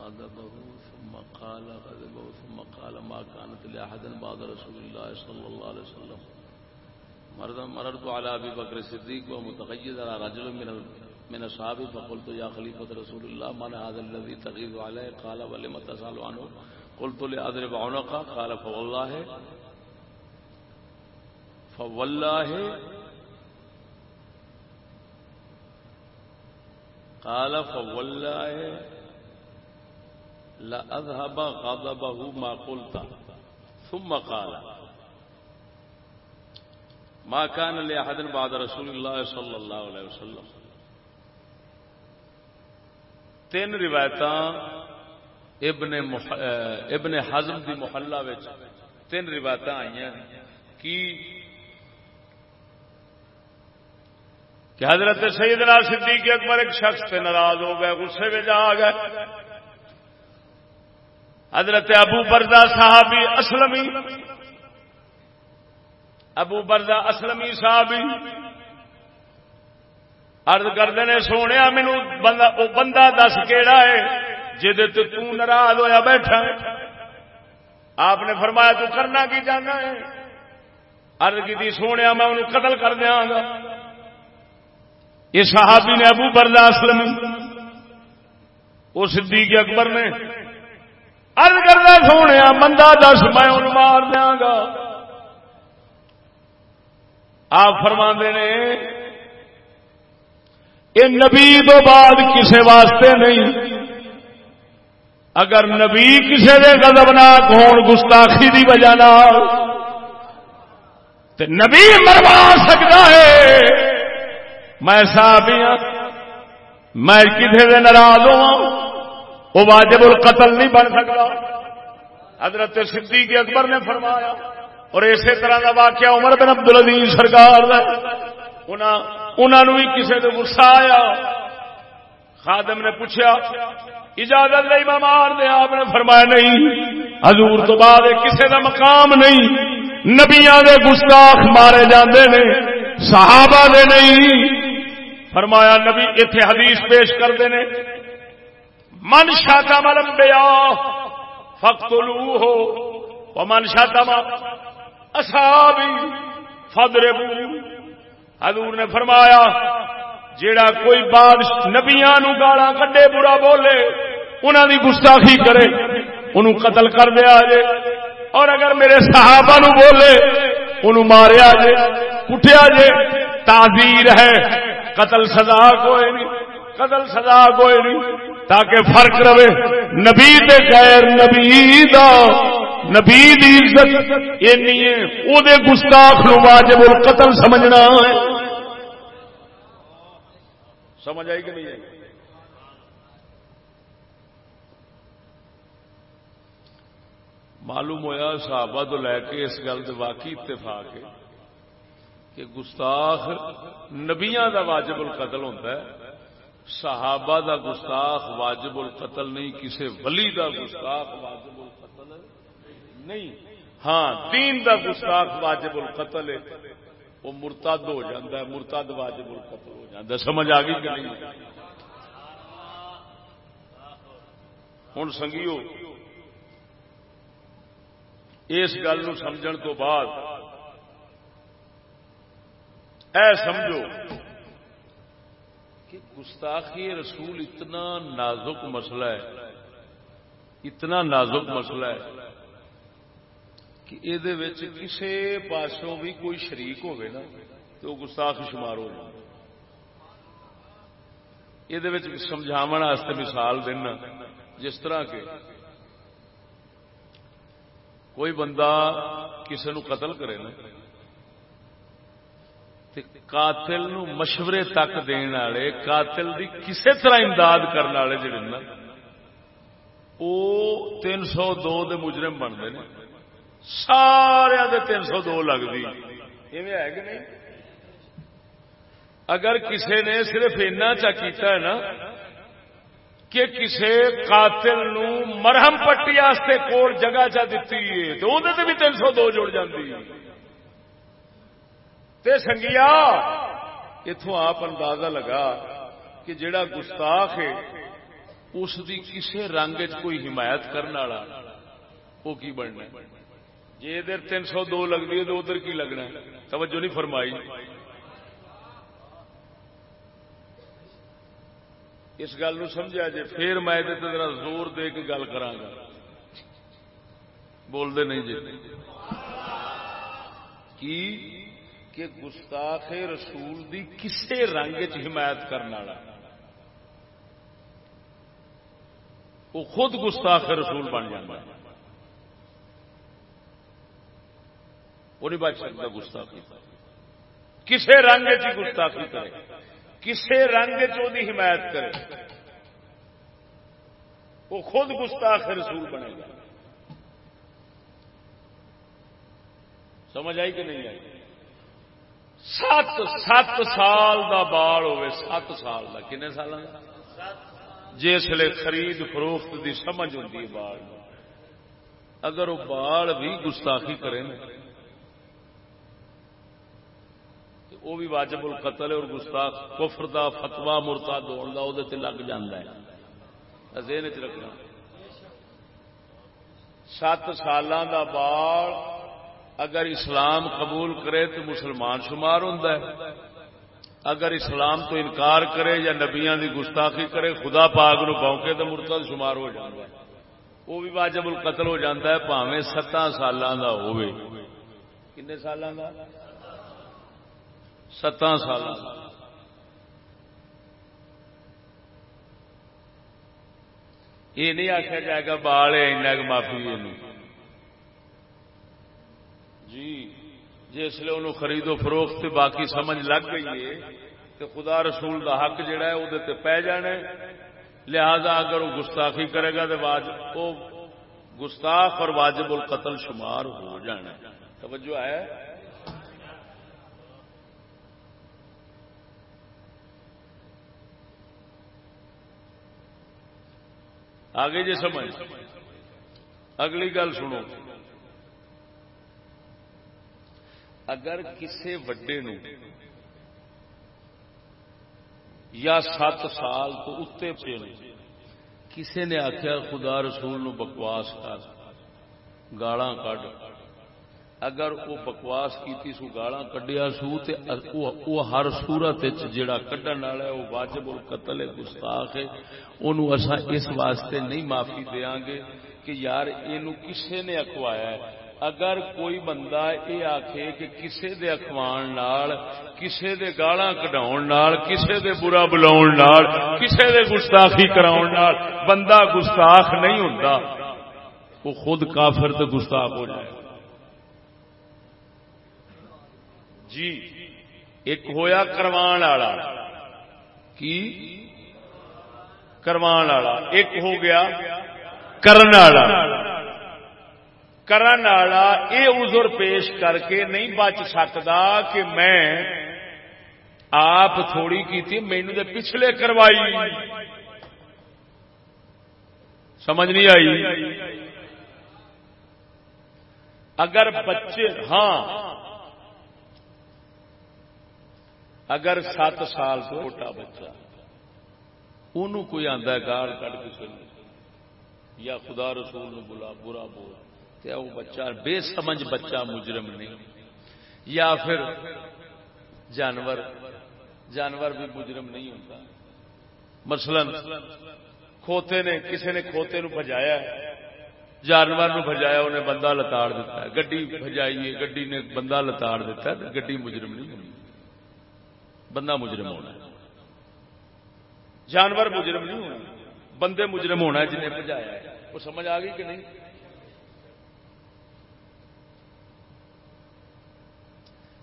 S1: غضبه ثم قال غضبه ثم قال ما كانت لأحد بعد رسول الله صلى الله عليه وسلم مررت على أبي بكر صديق ومتغيد على رجل من من أصحابي فقلت يا خليفة رسول الله من هذا الذي تغيظ عليه قال ولم تسأل عنه قلت لأضرب عنقه قال فوالله فوالله قال فوالله, فوالله لأذهب غضبه ما قلت ثم قال ما كان لأحد بعد رسول الله صلى الله عليه وسلم تین روایت ابن مح... ابن حزم دی محلہ وچ تین روایت آئی ہیں کی کہ حضرت سیدنا صدیق اکبر ایک شخص سے ناراض ہو گئے غصے میں جا گئے حضرت ابو صحابی صاحبی ابو بردا اسلمی صحابی ارد کردے سونے مینو بندہ بندہ دس کہڑا ہے جہد ناراض ہویا بیٹھا آپ نے فرمایا تو کرنا کی جانا ہے ارد کی سونے میں انہوں قتل کر دیا گا یہ صحابی نے ابو بردا اسلمی اسدی کے اکبر نے کرنا سونے بندہ دس میں مار دیا گا آپ فرما نے یہ نبی تو بعد کسے واسطے نہیں اگر نبی کسے دے قدم ہون گستاخی دی وجہ نہ تو نبی مروا سکتا ہے میں صاحب ہوں میں کسی سے ناراض ہوں وہ واجب القتل نہیں بن سکتا حضرت صدیق اکبر نے فرمایا اور اسی طرح کا واقعہ عمر بن عبد العزیز سرکار بھی کسی نے گسا آیا خادم نے پوچھا اجازت نہیں میں مار دیا آپ نے فرمایا نہیں حضور تو بعد کسی کا مقام نہیں نبیا کے گستاخ مارے جاندے نے صحابہ دے نہیں فرمایا نبی اتنے حدیث پیش کرتے ہیں من بیا فخت لو ہو من شاطا حضور نے فرمایا جیڑا جہ نبیا نو گالا کڈے برا بولے انہوں کی گستاخی کرے قتل کر دیا جے اور اگر میرے صحابہ نو بولے
S2: ان ماریا جے
S1: کٹیا جے تازی ہے قتل سزا کوئی نہیں قتل سزا کوئی نہیں تاکہ فرق رہے نبی دے غیر نبی دا نبی دی عزت اینی ہے او دے گستاخ نو واجب القتل سمجھنا ہے سمجھ آئی کہ نہیں آئی معلوم ہوا صحابہ تو لے کے اس گل واقعی اتفاق ہے کہ گستاخ نبیاں دا واجب القتل ہوتا ہے صحابہ دا گستاخ واجب القتل نہیں کسی ولی دا گستاخ واجب القتل نہیں ہاں دین دا گستاخ واجب القتل ہے وہ مرتد ہو ہے مرتد واجب القتل ہو سمجھ آ گئی ہوں سنگیو اس گل نمجن تو بعد اے سمجھو کہ گستاخی رسول اتنا نازک مسئلہ ہے اتنا نازک مسئلہ ہے کہ یہ کسی پاسوں بھی کوئی شریک ہوگی نا تو گستاخ شمار ہو جائے یہ ہوجھاوس مثال دینا جس طرح کے کوئی بندہ کسی نتل کرے نا قاتل نو مشورے تک دین والے قاتل دی کسی طرح امداد کرنے والے جڑے نا وہ تین سو دوجرم بنتے سارے تین سو دو لگتی ہے اگر کسے نے صرف اینا چا کیا ہے نا کہ کسے قاتل نو مرہم پٹی واسطے کو جگہ چا دیتی ہے تو وہ تین سو دو جڑ جاتی ہے تے سنگیا اتوں آپ اندازہ لگا کہ جڑا گستاخ ہے اس دی کسے رنگ کوئی حمایت کرنے والا وہ کی بننا جی ادھر تین سو دو لگتی ہے تو ادھر کی لگنا توجہ نہیں فرمائی اس گل سمجھا جی پھر میں ذرا زور دے کے گل کراگا بولتے نہیں جی کی کہ گستاخ رسول دی کسے رنگ چ حمایت کرنے والا وہ خود گستاخ رسول بن جاتا گستاخی کسے رنگ چ گستاخی کرے کسے رنگ چی حمایت کرے وہ خود گستاخ رسول بنے گا سمجھ آئی کہ نہیں آئی
S2: سات سات سال دا بال ہوے سات
S1: سال دا کنے کال جی خرید فروخت دی سمجھ ہوندی ہے بال اگر وہ بال بھی گستاخی کرے تو وہ بھی واجب ال قتل اور دا فتوا دوڑ کا وہ لگ جس یہ رکھنا سات سال اگر اسلام قبول کرے تو مسلمان شمار ہوں اگر اسلام تو انکار کرے یا نبیاں دی گستاخی کرے خدا پاک نو پونکے تو مرتد شمار ہو جائے وہ بھی واجب القتل ہو جا پہ ستان سالوں کا ہونے سال ستان سال یہ نہیں آخر جائے گا بال ہے معافی جی جس اس لیے انہوں و فروخت باقی سمجھ لگ گئی ہے تو خدا رسول دا حق جڑا ہے وہ پی جانے لہذا اگر وہ گستاخی کرے گا تو گستاخ اور واجب القتل شمار ہو ہے توجہ ہے آگے جی سمجھ اگلی گل سنو اگر کسی سات سال تو اتنے پے کسی نے آخیا خدا رسول نو بکواس کر گالا کڈ اگر وہ بکواس کی سو گالا کڈیا سو تو ہر سورت جڑا کڈن والا ہے وہ واجب اور قتل ہے انہوں اس واسطے نہیں معافی دیا گے کہ یار یہ کسے نے اکوایا ہے اگر کوئی بندہ یہ آکھے کہ کسے کسے دے دے اخوان نال نال کسے دے برا نال کسے دے گستاخی گی نال بندہ گستاخ نہیں ہوتا وہ خود کافر تو گستاخ ہو جائے جی ایک ہویا کروان والا کی کروان والا ایک ہو گیا کرن والا کرن والا یہ عذر پیش کر کے نہیں بچ سکتا کہ میں آپ تھوڑی کی مینو تو پچھلے کروائی سمجھ نہیں آئی اگر بچے ہاں اگر سات سال چھوٹا بچہ انہوں کوئی آدھا اندھاگار کٹ کسی یا خدا رسول بلا برا بول بچہ بے سمجھ بچہ مجرم نہیں یا پھر جانور جانور بھی مجرم نہیں ہوتا مثلا کھوتے نے کسی نے کھوتے نو بجایا جانور نو بجایا انہیں بندہ لتاڑ دیتا گڈی بجائی ہے گڈی نے بندہ لتاڑ دیتا ہے گڈی مجرم نہیں بندہ مجرم ہونا ہے جانور مجرم نہیں ہونا بندے مجرم ہونا ہے جنہیں بجایا ہے وہ سمجھ آ گئی کہ نہیں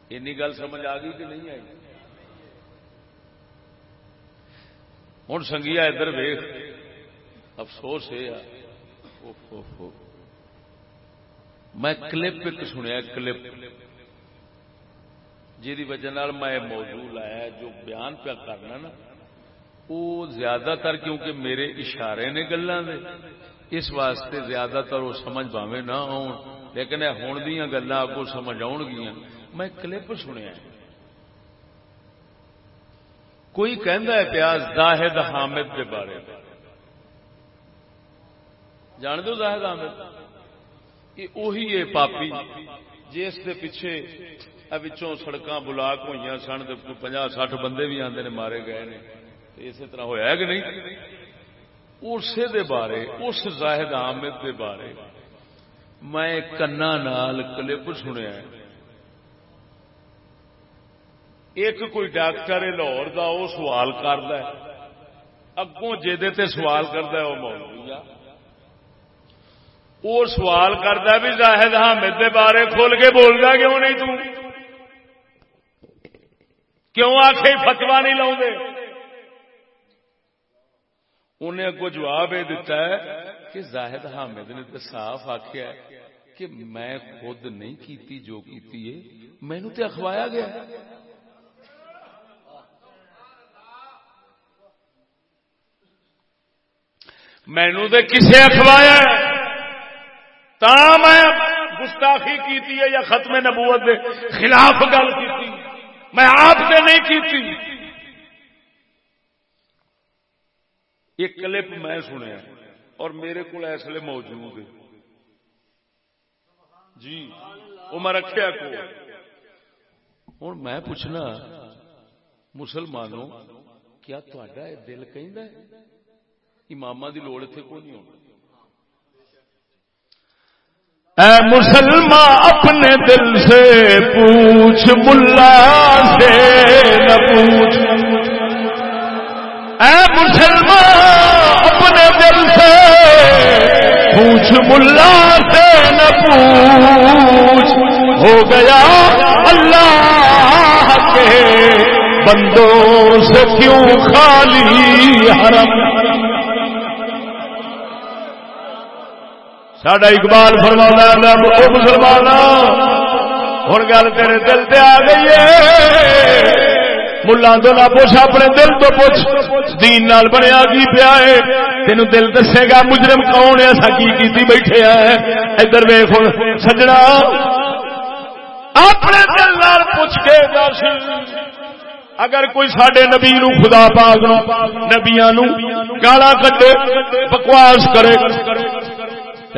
S1: این گل سمجھ آ گئی کہ نہیں آئی ہوں سنگیا ادھر ویخ افسوس یہ میں کلپ ایک سنیا کلپ جی وجہ میں موضوع لایا جو بیان پیا کرنا نا وہ زیادہ تر کیونکہ میرے اشارے نے گلیں اس واسطے زیادہ تر وہ سمجھ باوے نہ آن لیکن ہوں دیا گلیں آپ کو سمجھ گیا میں کلپ سنیا کوئی کہہ پیا زاہد حامد کے بارے جان دو کہ وہی یہ پاپی جس جی، کے پیچھے سڑکاں بلاک ہوئی سن پناہ سٹھ بندے بھی آتے نے مارے گئے نے اسی طرح ہوا کہ
S2: نہیں
S1: اسی بارے اس زاہد حامد دے بارے میں کنا نال کلپ سنیا ہے ایک کوئی ڈاکٹر ہے لاہور دا وہ سوال کر دے اگوں جیدے تے سوال کرتا ہے وہ مولوی وہ سوال کرتا بھی زاہد حامد دے بارے کھول کے بول کیوں نہیں تو کیوں آخ فتوا نہیں لاؤ دے انہیں اگو جواب یہ دتا ہے کہ زاہد حامد نے تو صاف آخیا کہ میں خود نہیں کیتی جو کیتی ہے مینو تو اخوایا گیا مینو دے کسے اخوایا تا میں گستاخی کیتی ہے یا ختم نبوت دے خلاف گل کیتی میں آپ نے نہیں کیتی یہ کلپ میں سنیا اور میرے کو اس لیے موجود ہے جی وہ میں رکھا کو ہوں میں پوچھنا مسلمانوں کیا تا دل کہ امام دی لوڑ اتنے کو نہیں ہونا
S2: اے مسلمان اپنے دل سے پوچھ ملا سے نہ پوچھ اے مسلمان اپنے دل سے پوچھ ملا سے نہ پوچھ ہو گیا اللہ کے بندوں سے کیوں خالی حرم
S1: ساڈا اقبال فرما مسلمان ہوں گل تیرے دل سے آ گئی ہے ملان تو نہ پوچھ اپنے دل تو پوچھ دین نال بنیا کی پیا ہے تین دل دسے گا مجرم کون ایسا کی کیتی بیٹھے ادھر ویخ سجنا اپنے دل نال پوچھ کے دس اگر کوئی سڈے نبی نو خدا پاگ نبیا نو گالا کٹے بکواس کرے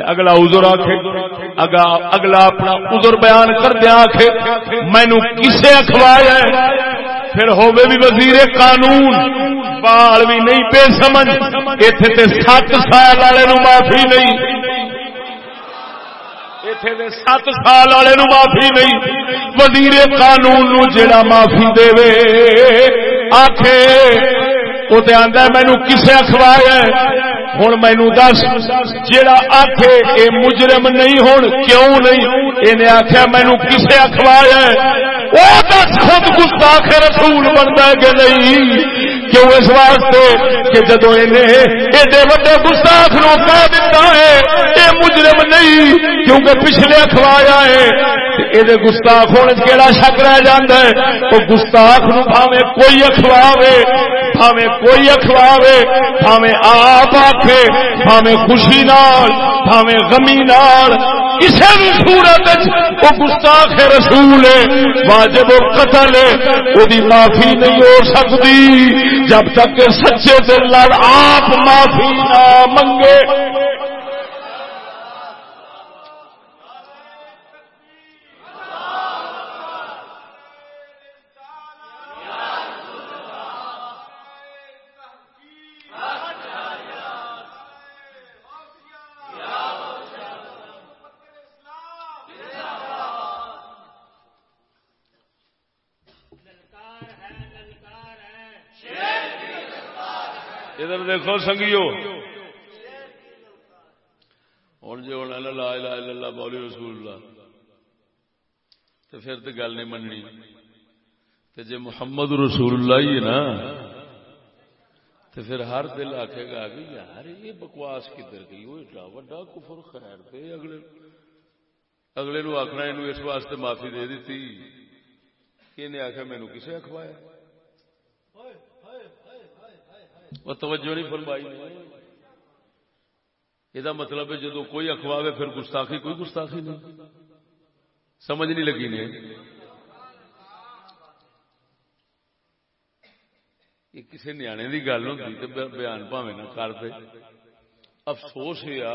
S1: اگلا ازر آخے اگلا اپنا ازر بیان کر دیا آخے مینو کسے اخوایا پھر ہووے بھی وزیر قانون بال بھی نہیں پے سمجھ اتنے تے سات سال والے معافی نہیں سات سال والے معافی نہیں وزیر قانون نو جڑا معافی دے آخ وہ تو آدھا مینو کسے اخوایا ہوں مینو دس جیڑا آخ یہ مجرم نہیں ہوں کیوں نہیں یہ آخیا مینو کسے اخوایا وہ دس خود گستاخ رسول بنتا ہے کہ نہیں کیوں اس واسطے کہ جدو ایڈے وڈے گستاخ نو کہہ دیتا ہے اے مجرم نہیں کیونکہ پچھلے اخوایا ہے یہ گستاخ ہونے کہڑا شک رہ جانا ہے وہ گستاخ نو بھاوے کوئی اخواوے کوئی اخواوے بھاوے آپ آخے بھاوے خوشی نال بھاوے غمی نال کسی بھی سورت وہ گستاخ رسول ہے واجب وہ قتل ہے وہی معافی نہیں ہو سکتی جب تک سچے دل آپ معافی نہ منگے
S2: دیکھو سنگیو
S1: ہوں جی ہوں لا لا لا لا بولی رسول اللہ تو پھر تو گل نہیں مننی تو جی محمد رسول اللہ ہی نا تو پھر ہر دل آکھے گا کہ یار یہ بکواس کدھر گئی وہ ایڈا وا کفر خیر دے اگلے اگلے نو آخنا اس واسطے معافی دے دیتی کہ آخیا مینو کسے اخوایا توجہ نہیں فرمائی یہ مطلب ہے جب کوئی اخواہ ہے پھر گستاخی کوئی گستاخی نہیں سمجھ نہیں لگی نہیں کسی نیا گل تو بیان نہ کرتے افسوس ہوا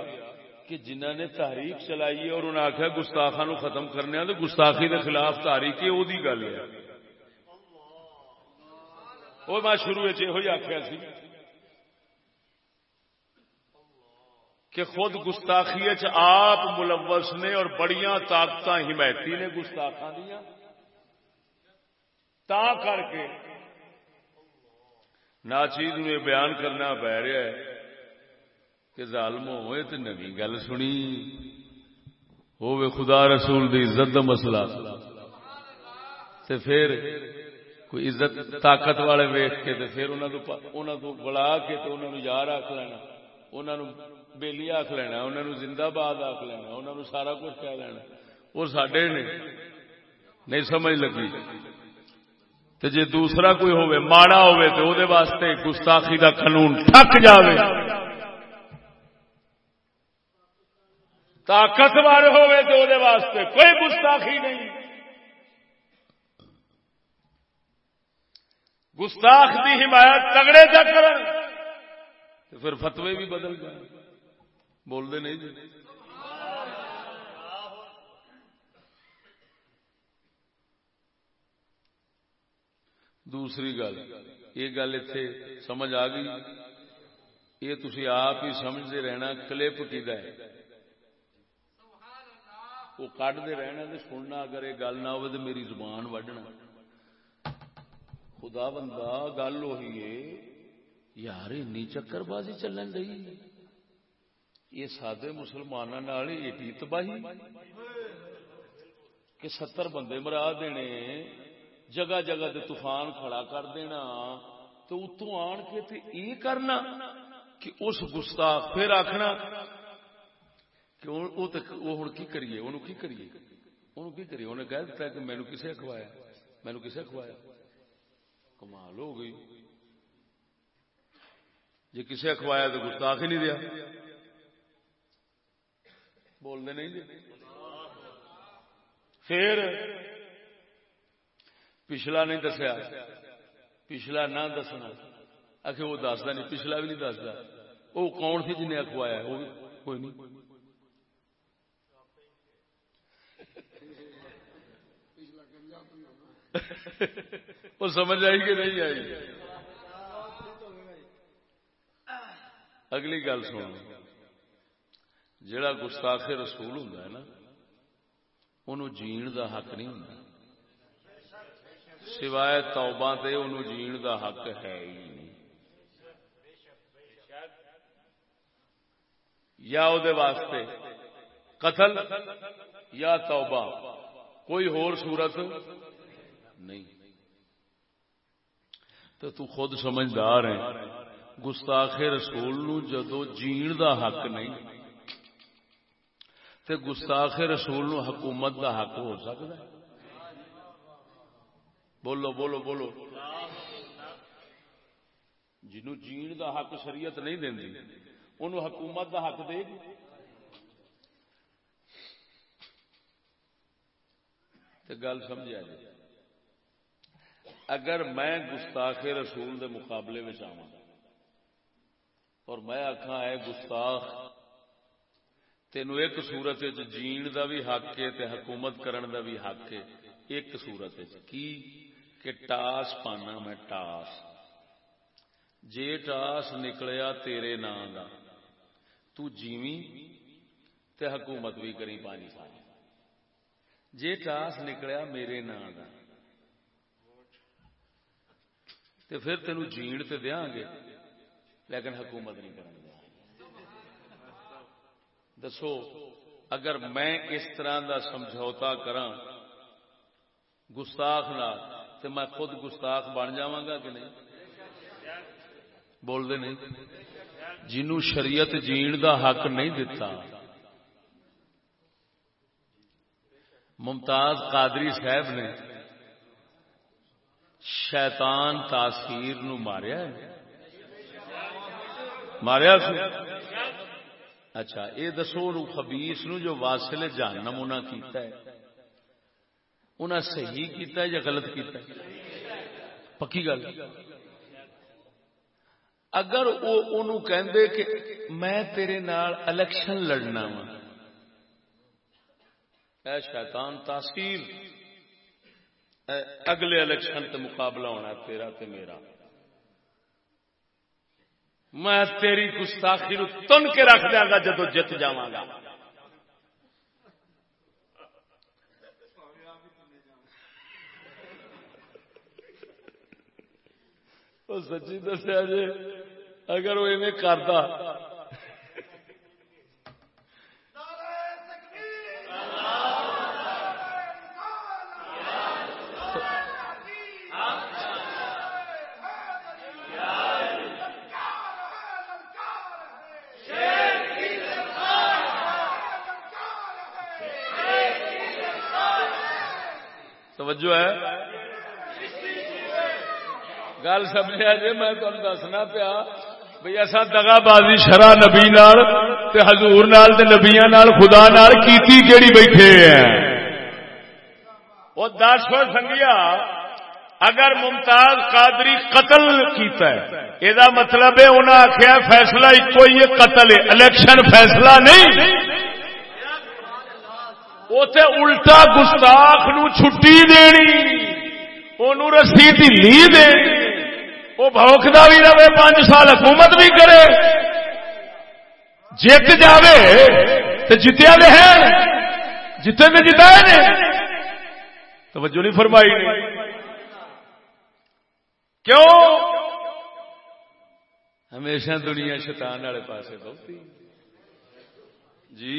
S1: کہ جنہ نے تاریخ چلائی ہے اور انہیں آخیا گستاخا نو ختم کرنے تو گستاخی کے خلاف ہے وہی گل ہے وہ میں شروع یہ آخیا سی کہ خود گستاخی آپ ملوث نے اور بڑیاں طاقت حمایتی نے گستاخا دیا تا کر کے بیان کرنا پی رہا ہے کہ ظالم ہوئے تو نوی گل سنی ہونی خدا رسول دی عزت دا مسئلہ پھر کوئی عزت طاقت والے ویخ کے پھر بلا کے تو انہوں نے یا رکھ لینا انہوں نے بےلی آخ لینا انہوں نے زندہ باد آخ لینا انہوں نے سارا کچھ کہہ لینا وہ سڈے نے نہیں سمجھ لگی تو جی دوسرا کوئی ہوا واسطے گستاخی کا قانون تھک جائے دے واسطے کوئی گستاخی نہیں گستاخ کی حمایت تگڑے تک پھر فتوی بھی بدل جائیں بولتے نہیں جی دوسری گل یہ گل اتنے سمجھ آ گئی یہ تھی آپ ہی سمجھتے رہنا کلپ کی وہ دے سننا اگر یہ گل نہ ہو میری زبان وڈنا خدا بندہ گل ہوئی ہے یار این چکر بازی چلن لگی یہ سادے مسلمانوں تباہی کہ ستر بندے مرا دینے جگہ جگہ دے طوفان کھڑا کر دینا تو آن کے تے یہ کرنا کہ اس پھر آخنا کی کریے ان کریے کی کریے انہیں کہہ دیا کہ مینو کسے اخوایا مینو کسے اخوایا کمال ہو گئی جی کسے کھوایا تو گستاخ ہی نہیں دیا بولنے نہیں دے پھر پچھلا نہیں دسیا پچھلا نہ دسنا وہ دستا نہیں پچھلا بھی نہیں دستا وہ کون سی جنہیں اخوایا کوئی نہیں
S2: وہ سمجھ آئی کہ نہیں آئی اگلی گل سن
S1: جڑا گستاخ رسول ہوں نا جین دا حق نہیں ہوں
S2: سوائے تے جین دا حق
S1: ہے ہی نہیں یا دے واسطے قتل یا توبہ کوئی ہور صورت نہیں تو تو خود سمجھدار ہے گستاخ رسول جدو جین دا حق نہیں تے گستاخ رسول نو حکومت دا حق ہو سکتا ہے بولو بولو بولو جنو جین دا حق شریعت نہیں انو حکومت دا حق دے گی تے گل سمجھا جائے جی۔
S2: اگر میں گستاخ رسول
S1: دے مقابلے میں چاہوں اور میں آخا ہے گستاخ تین ایک سورت جین دا بھی حق ہے تو حکومت دا بھی حق ہے ایک سورت کی کہ ٹاس پانا میں ٹاس جے ٹاس نکلیا تیرے نام دا تو جیویں تے حکومت بھی کری پانی پانی جے ٹاس نکلیا میرے نام دا تے پھر تینوں جین تے دیاں گے لیکن حکومت نہیں کریں گے دسو اگر میں اس طرح کا سمجھوتا کراں گستاخ نہ تو میں خود گستاخ بن جاگا نہیں جنوں شریعت جین دا حق نہیں دتا ممتاز قادری صاحب نے شیطان تاثیر نو ماریا اچھا یہ دسو خبیس نو جو واسل جہنم انہیں کیتا ہے انہیں صحیح کیتا ہے یا غلط کیتا ہے پکی گل اگر وہ انہوں کہندے کہ میں تیرے نال الیکشن لڑنا وا اے شیطان تاثیر اے اگلے الیکشن تے مقابلہ ہونا تیرا تے میرا میں تیری گستاخی نو تن کے رکھ دیا گا جدو جت گا سچی دسیا جی اگر وہ ایویں کرتا توجہ ہے گل سمجھا جی میں تمہیں دسنا پیا بھائی ایسا دگا بازی شرا نبی نال تے حضور نال تے نبیا نال خدا نال کیتی کیڑی بیٹھے ہیں وہ دس سنگیا اگر ممتاز قادری قتل کیتا ہے یہ مطلب ہے انہیں آخیا فیصلہ ایک ہی قتل ہے الیکشن فیصلہ نہیں الٹا گستاخ نو چھٹی دینی دن رسی
S2: دوکتا بھی رہے
S1: پانچ سال حکومت بھی کرے جیت جائے تو جتیا دے ہیں جیتے جی نہیں تو توجہ نہیں فرمائی کیوں ہمیشہ دنیا شیطان والے پاسے بہت جی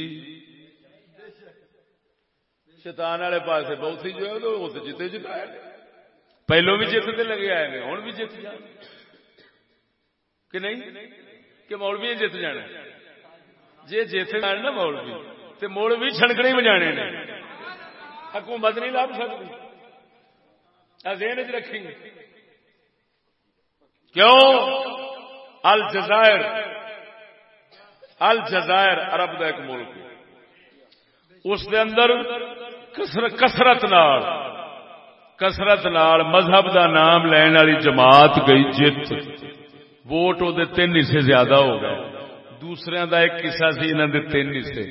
S1: شیطان والے پاس بہت ہی جو ہے وہ تو جیتے جیت آئے پہلو بھی جیتتے لگے آئے ہیں ہوں بھی جیت جانے کہ نہیں کہ مولوی جیت جانا جی جیت جان نا مولوی تو مولوی چھنکنے بھی جانے حکومت نہیں لب سکتی ازین چ رکھیں گے کیوں الجزائر الجزائر عرب کا ایک ملک ہے اس دے اندر کسرت کسرت مذہب دا نام لین والی جماعت گئی جت ووٹ تین حصے زیادہ ہو گئے دوسرے دا ایک قصہ سی دے تین حصے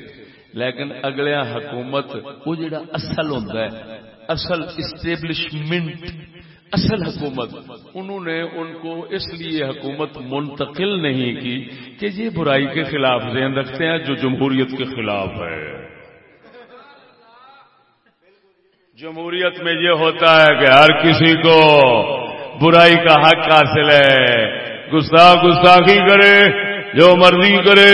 S1: لیکن اگلے حکومت وہ جڑا اصل ہوں اصل اسٹیبلشمنٹ اصل حکومت انہوں نے ان کو اس لیے حکومت منتقل نہیں کی کہ یہ برائی کے خلاف ذہن رکھتے ہیں جو جمہوریت کے خلاف ہے جمہوریت میں یہ ہوتا ہے کہ ہر کسی کو برائی کا حق حاصل ہے گستاخ گستاخی کرے جو مرضی کرے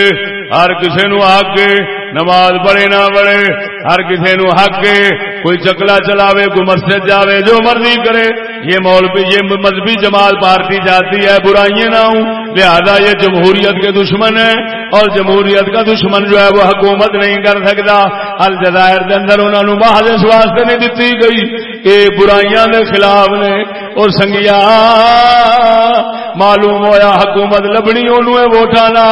S1: ہر کسی نو آگے نماز پڑے نہ پڑھے ہر کسی نو حق کے کوئی چکلا چلاوے کوئی مسجد جاوے جو مرضی کرے یہ یہ مذہبی جماعت پارٹی جاتی ہے نہ ہوں لہذا یہ جمہوریت کے دشمن ہے اور جمہوریت کا دشمن جو ہے وہ حکومت نہیں کر سکتا الجزائر کے انہوں نے مہا اس واسطے نہیں دیتی گئی یہ برائیاں خلاف نے اور سنگیا معلوم ہوا حکومت لبنی انہوں ووٹا نہ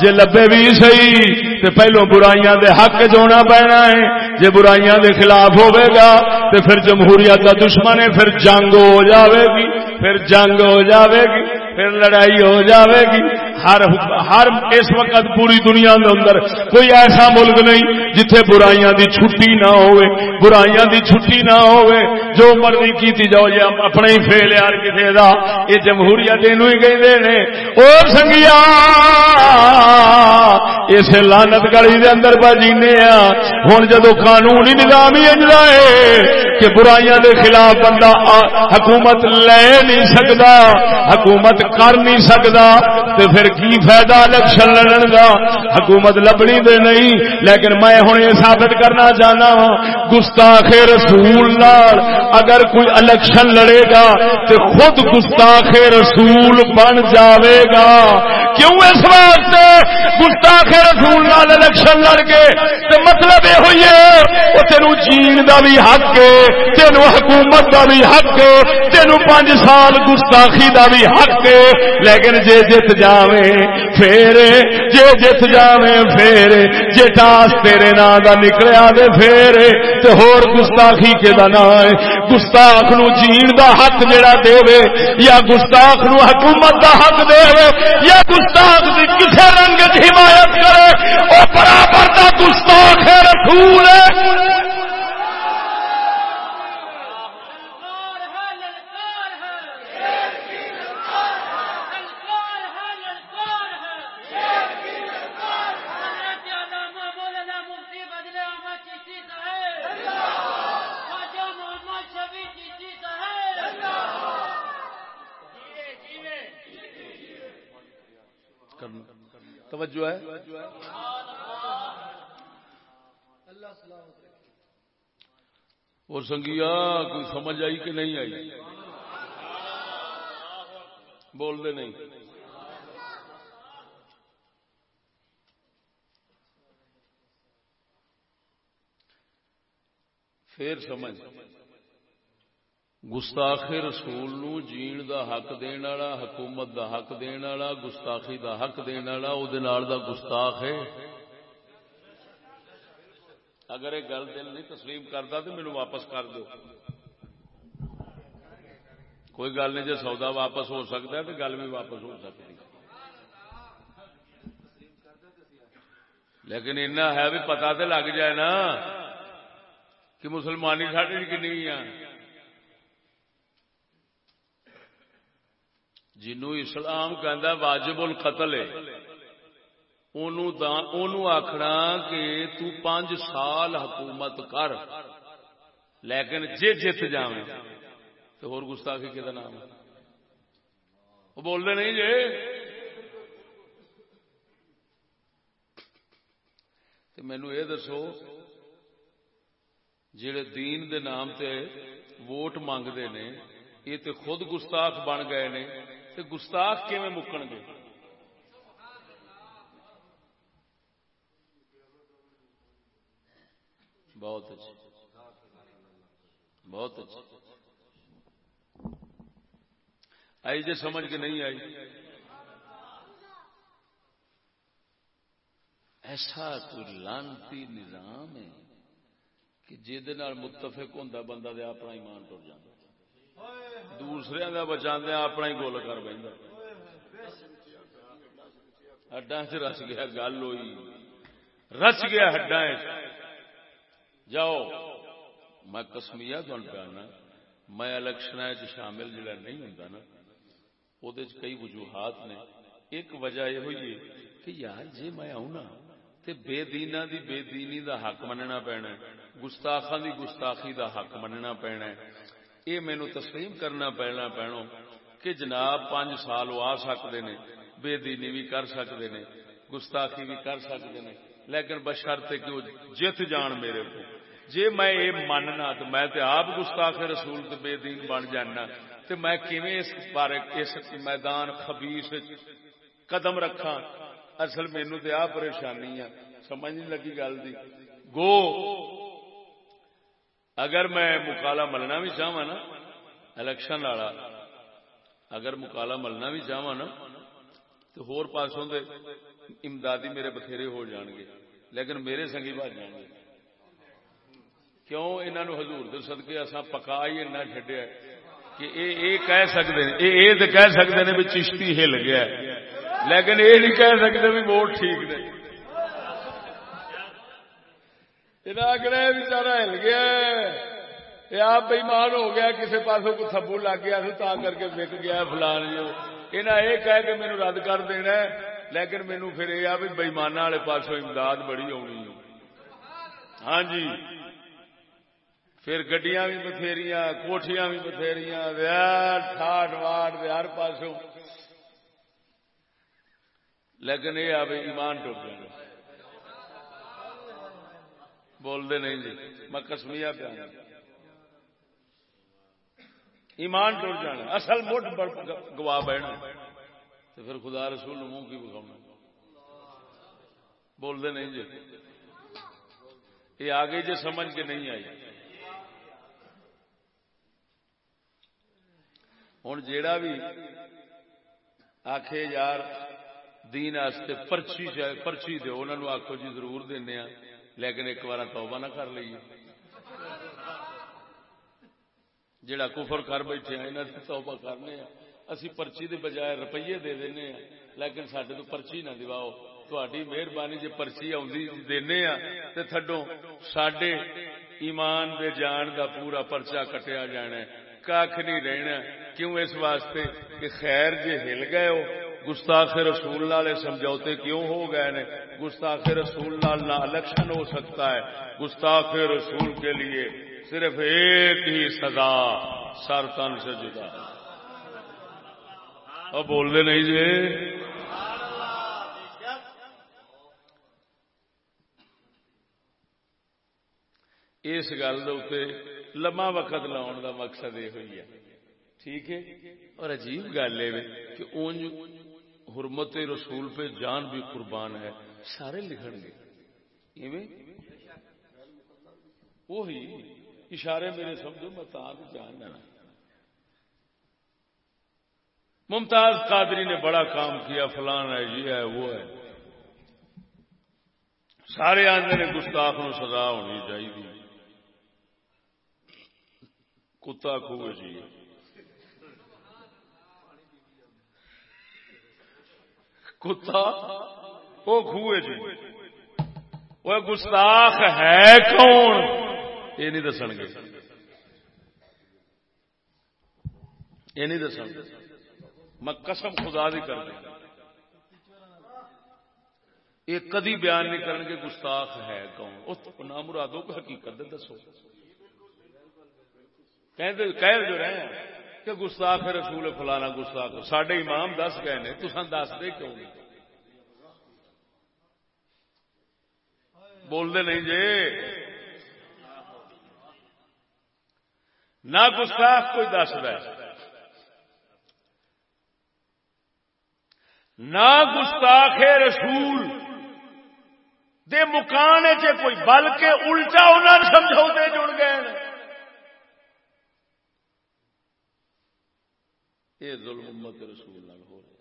S1: جی لبے سی پہلو برائیاں دے حق جونا پینا ہے جی برائیاں دے خلاف ہوے گا تو پھر جمہوریت کا دشمن ہے پھر جنگ ہو جاوے گی پھر جنگ ہو جاوے گی پھر لڑائی ہو جاوے گی ہر ہر اس وقت پوری دنیا دے اندر کوئی ایسا ملک نہیں جتھے برائیاں دی چھٹی نہ ہوئے برائیاں دی چھٹی نہ ہوئے جو مرضی کیتی جاؤ جی اپنے ہی فیل یار کسی کا یہ جمہوریت یہ کہتے ہیں اور سنگیا اس لانت گلی دے اندر بجینے ہوں جدو قانونی نظام ہی اجلا ہے کہ برائیاں دے خلاف بندہ حکومت لے نہیں سکتا حکومت کر نہیں سکتا تو پھر کی فائدہ الیکشن لڑن کا حکومت لبنی دے نہیں لیکن میں ہوں یہ سابت کرنا چاہنا ہوں گستاخ رسول اگر کوئی الیکشن لڑے گا تو خود گستاخ رسول بن جاوے گا کیوں اس واسطے لال الیکشن لڑ کے مطلب یہ ہوئی ہے وہ تین چین کا بھی حق ہے تین حکومت کا بھی حق ہے تین پانچ سال گستاخی کا بھی حق ہے لیکن جے جت جاوے فیرے جے جت جاویں فیرے جے ٹاس تیرے نام دا نکلیا دے فیرے تے ہور گستاخی کے دا نام اے گستاخ نو جین دا حق جڑا دےوے یا گستاخ نو حکومت دا حق دےوے یا گستاخ دی کسے رنگ دی حمایت کرے او برابر دا گستاخ ہے رسول اے توجہ ہے اور سنگیا کوئی سمجھ آئی کہ نہیں آئی بول دے نہیں پھر سمجھ گستاخ رسول نو جین دا حق دین والا حکومت دا حق دین والا گستاخی دا حق دین والا او دے نال دا گستاخ ہے اگر یہ گل دل نہیں تسلیم کرتا تو میرے واپس کر دو
S2: کوئی گل نہیں جی سودا واپس ہو سکتا ہے تو گل بھی
S1: واپس ہو سکتی لیکن ہے بھی پتا تو لگ جائے نا کہ مسلمانی ساٹھ جی کنی ہے جنوں اسلام کہندا واجب کہہ واجبل اونوں آکھنا کہ تو تن سال حکومت کر لیکن جے جیت جاویں تو ہو گستاخی کدا نام ہے وہ دے نہیں جے تے مینوں اے دسو جڑے دین دے نام تے ووٹ مانگتے نے یہ تے خود گستاخ بن گئے نے گستاخ مکن گے بہت
S2: اچھا
S1: بہت اچھا آئی جی سمجھ کے نہیں آئی ایسا لانتی نظام ہے کہ متفق ہوتا بندہ دے اپنا ایمان ٹر جانا
S2: دوسرے کا دیا اپنا ہی گول کر بہت
S1: ہڈا چ رس گیا گل ہوئی رس گیا ہڈا جاؤ میں کسمیا تنا میں الیکشن شامل جڑا نہیں ہوں نا وہ کئی وجوہات نے ایک وجہ یہ ہوئی کہ یار جی میں آؤں بے دینا دی بے دینی دا حق مننا پینا گستاخا دی گستاخی دا حق مننا پینا ہے یہ مینو تسلیم کرنا پڑنا کہ جناب پانچ سال وہ آ سکتے ہیں کر سکتے ہیں گستاخی بھی کر سکتے ہیں لیکن کہ وہ جت جان میرے کو جی میں یہ ماننا تو میں آپ گستاخ رسول بے دین بن جانا تو میں اس بارے اس میدان خبیس قدم رکھا اصل مینو پریشانی ہے سمجھ نہیں لگی گل دی گو اگر میں مکالا ملنا بھی چاہوا نا الیکشن والا اگر مکالا ملنا بھی چاہوا تو ہور پاسوں دے امدادی میرے بتھیرے ہو جان گے لیکن میرے سنگھی کیوں انہوں یہاں ہزور دسدے پکا ہی کہ اتنا چہ سکتے ہیں یہ تو کہہ سکتے ہیں بھی چشتی ہل گیا لیکن یہ نہیں کہہ سکتے بھی ووٹ ٹھیک نے کہنا بچارا ہل گیا آپ بےمان ہو گیا کسی پاسوں کو تھبو لگ گیا تا کر کے وک گیا فلان جو یہ رد کر دینا لیکن میم بےمانا والے پاس امداد بڑی آنی ہاں جی پھر گڈیاں بھی بتھیری کوٹیاں بھی بتھیری ٹھاٹ واٹ ہر پاسوں لیکن یہ آئی ایمان ٹوٹ گا بولتے نہیں جی میں کسمیا پہ ایمان ٹر جانا اصل مٹھ تو پھر خدا رسول منہ کی بکھاؤں بول بولتے نہیں جی یہ آگے جی سمجھ کے نہیں آئی
S2: ہوں جا بھی
S1: یار دین پرچی پرچی دو آخو جی ضرور دینا لیکن ایک بار توبہ نہ کر لیے جڑا کفر کر بیٹھے ہیں آنا توبہ کرنے ہیں اسی پرچی دے بجائے روپیے دے دینے ہیں لیکن سڈے تو پرچی نہ دواؤ تھوڑی مہربانی جی پرچی دینے ہاں تو تھڈو سڈے ایمان دے جان دا پورا پرچا کٹیا جانا کھ نہیں رہنا کیوں اس واسطے کہ خیر جی ہل گئے ہو گستاخ رسول سمجھوتے کیوں ہو گئے نے گستاخ رسول نہ الیکشن ہو سکتا ہے گستاخ رسول کے لیے صرف ایک ہی جدا سر تن سے نہیں جی اس گل لما وقت لاؤن کا مقصد یہ ہوئی ہے ٹھیک ہے اور عجیب گل یہ کہ اونج حرمت رسول پہ جان بھی قربان ہے سارے لکھن گے وہی اشارے میرے سمجھو میں تار جان ممتاز قادری نے بڑا کام کیا فلان ہے یہ ہے وہ ہے سارے آدمی گستاخ نو سزا ہونی چاہیے کتا چاہیے کتا وہ خوہ جی وہ گستاخ ہے کون یہ نہیں دس گے یہ نہیں دس میں قسم خدا دی کر دیا
S2: یہ کدی بیان نہیں کریں گے گستاخ ہے کون
S1: اس نام مرادوں کو حقیقت دسو کہہ جو رہے ہیں کہ گستاخ رسول فلانا گستاخ سڈے امام دس گئے نے تو دس دے کیوں بول بولتے نہیں جی نہ گستاخ کوئی دس بس نہ گستاخ رسول دے مکان چ کوئی بلکہ الٹا انہوں نے سمجھوتے جڑ گئے یہ یہ ظلم امت رسول نال ہو رہا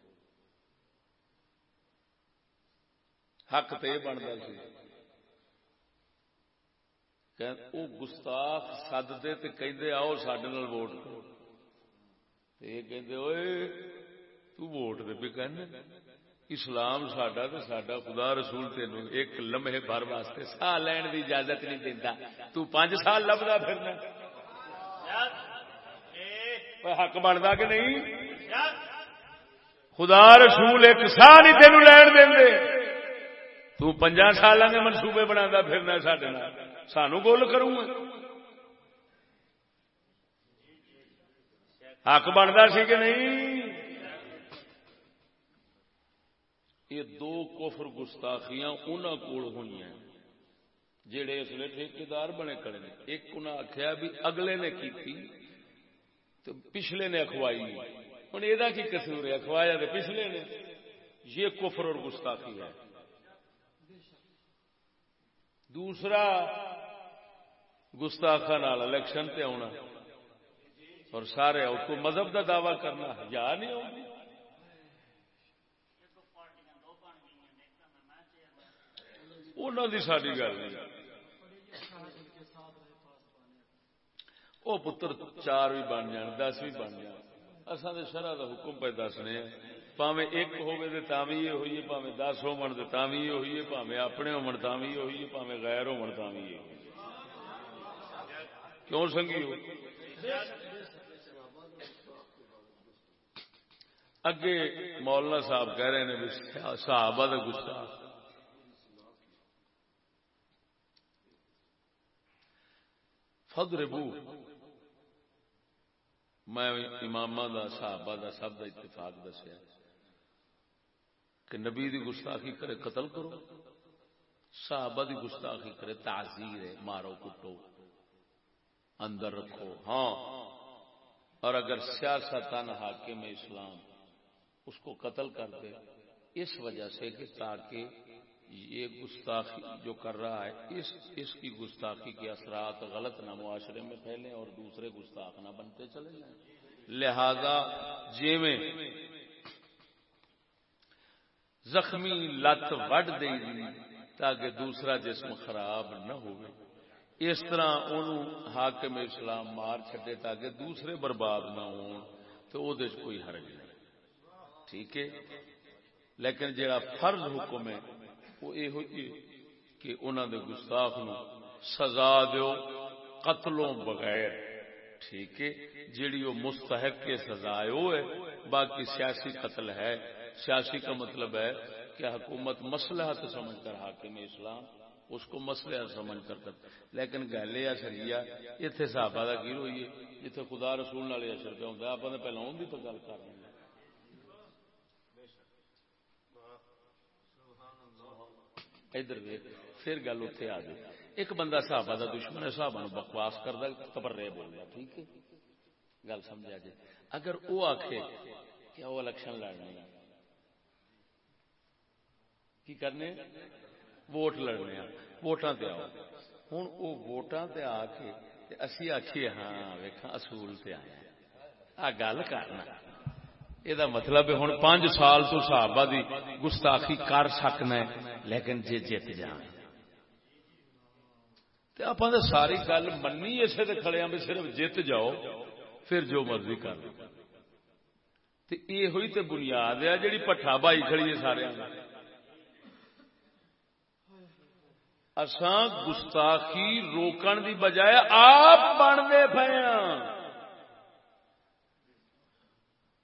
S1: حق تو تو بنتا سی وہ گستاخ سدتے آؤ سڈے ووٹ ووٹ دے آوٹ کہنے اسلام ساڈا سا ساڈا خدا رسول تینوں ایک لمحے بھر واسطے سا لین کی اجازت نہیں تو پانچ سال لب پھرنا حق بنتا کہ نہیں خدا رسول ایک سال تنجا سال کے منصوبے بنا پھرنا سڈے سانو گول کروں
S2: حق بنتا سی کہ نہیں
S1: یہ دو کفر گستاخیاں ان کو ہوئی جہے اس لیے ٹھیکار بنے کڑے ایک انہیں آخیا بھی اگلے نے کی تو پچھلے نے اخوائی ہوں یہ ہے اخوایا تو پچھلے نے یہ کفر اور گستاخی ہے دوسرا گستاخا الیکشن تے آنا اور سارے اس کو مذہب کا دعوی کرنا یا نہیں ہوگی انہوں کی ساری گل نہیں وہ پتر چار بھی بن جان دس بھی بن جان اصل شرح کا حکم پہ دسنے پاوے ایک ہوئے تو تامی یہ ہوئیے پاوے دس ہون تو تامی یہ ہوئیے پاوے اپنے ہون بھی یہ ہوئیے پاوے غیر ہون تامی یہ ہوئیے کیوں سنگی ہو اگے مولانا صاحب کہہ رہے ہیں صحابہ کا گسا فدر بو میں امام دا صحابہ دا سب دا اتفاق دسیا کہ نبی دی گستاخی کرے قتل کرو صحابہ دی گستاخی کرے تعزیر ہے مارو کٹو اندر رکھو ہاں اور اگر سیاستان حاکم اسلام اس کو قتل کر دے اس وجہ سے کہ تاکہ یہ گستاخی جو کر رہا ہے اس اس کی گستاخی کے اثرات غلط نہ معاشرے میں پھیلے اور دوسرے گستاخ نہ بنتے چلے جائیں لہذا زخمی لت وڈ دے گی تاکہ دوسرا جسم خراب نہ ہو اس طرح انہوں حاکم اسلام مار چھٹے تاکہ دوسرے برباد نہ تو کوئی حرج نہیں ٹھیک ہے لیکن جہاں فرض حکم ہے وہ یہ ہوئی جی کہ انہوں نے گستاخ نو سزا دو قتلوں بغیر ٹھیک ہے جیڑی وہ مستحق کے سزا سجاؤ باقی سیاسی قتل ہے سیاسی کا مطلب ہے کہ حکومت مسلح تو سمجھ کر حاکم اسلام اس کو مسئلہ سمجھ کر کرتا لیکن گل یہ سریا اتنے صحابہ کا کیڑ ہوئی جتنے خدا رسول والے اثر پہ ہوں آپ پہلے ان گل کر رہے ہیں
S2: ادھر پھر گل اتنے آ گئی ایک بندہ صحابہ کا دشمن ہے صحابہ نو بکواس کرتا
S1: خبر رہے رہا ٹھیک ہے گل سمجھا جائے اگر وہ آخے کہ وہ الیکشن لڑنے کی کرنے ووٹ لڑنے ووٹاں تے آؤ ہوں وہ ووٹاں تے آ کے اسی آخیے ہاں ویکا اصول تے آیا آ گل کرنا یہ مطلب ہوں پانچ سال تو صحابہ دی گستاخی کر سکنا ہے لیکن جی جیت جان ساری گل اسے کھڑے ہاں صرف جیت جاؤ پھر جو مرضی کر ہوئی بنیاد ہے پٹھا بھائی کھڑی ہے سارے اسان گستاخی روکن دی بجائے آپ بنتے پے ہاں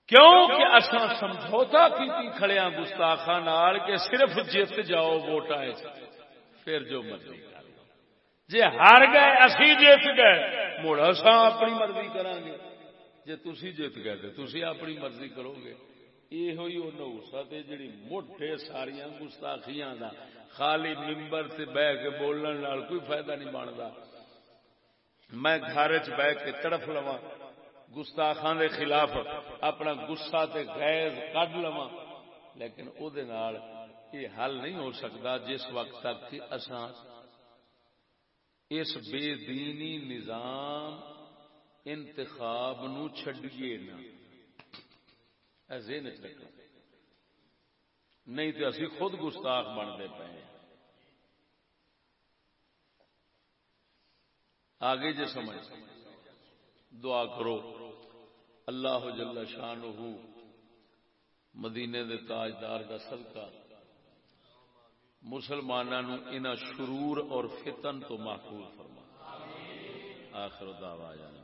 S1: کیوں کہ اصا سمجھوتا کھڑے ہاں گستاخا نال کہ صرف جیت جاؤ ووٹ آئے پھر جو مرضی جی ہار گئے اسی جیت گئے مڑ اصا اپنی مرضی گے جی جیت گئے تو اپنی مرضی کرو گے یہ سب جی موٹے سارا گستاخیاں کا خالی ممبر سے بہ کے بولنے کوئی فائدہ نہیں بنتا میں گھر بہ کے تڑف لوا گستاخان دے خلاف اپنا گسا تے غیظ کڈ لوا لیکن او دے نال یہ حل نہیں ہو سکتا جس وقت تک کہ اساں اس بے دینی نظام انتخاب نو چھڈیے نہ ذہن رکھنا نہیں تو اسی خود گستاخ بنتے پے آگے جی سمجھ دعا کرو اللہ جل شان مدینے دے تاجدار کا سلکا مسلمانوں شرور اور فتن تو محفوظ فرما آخر دعوی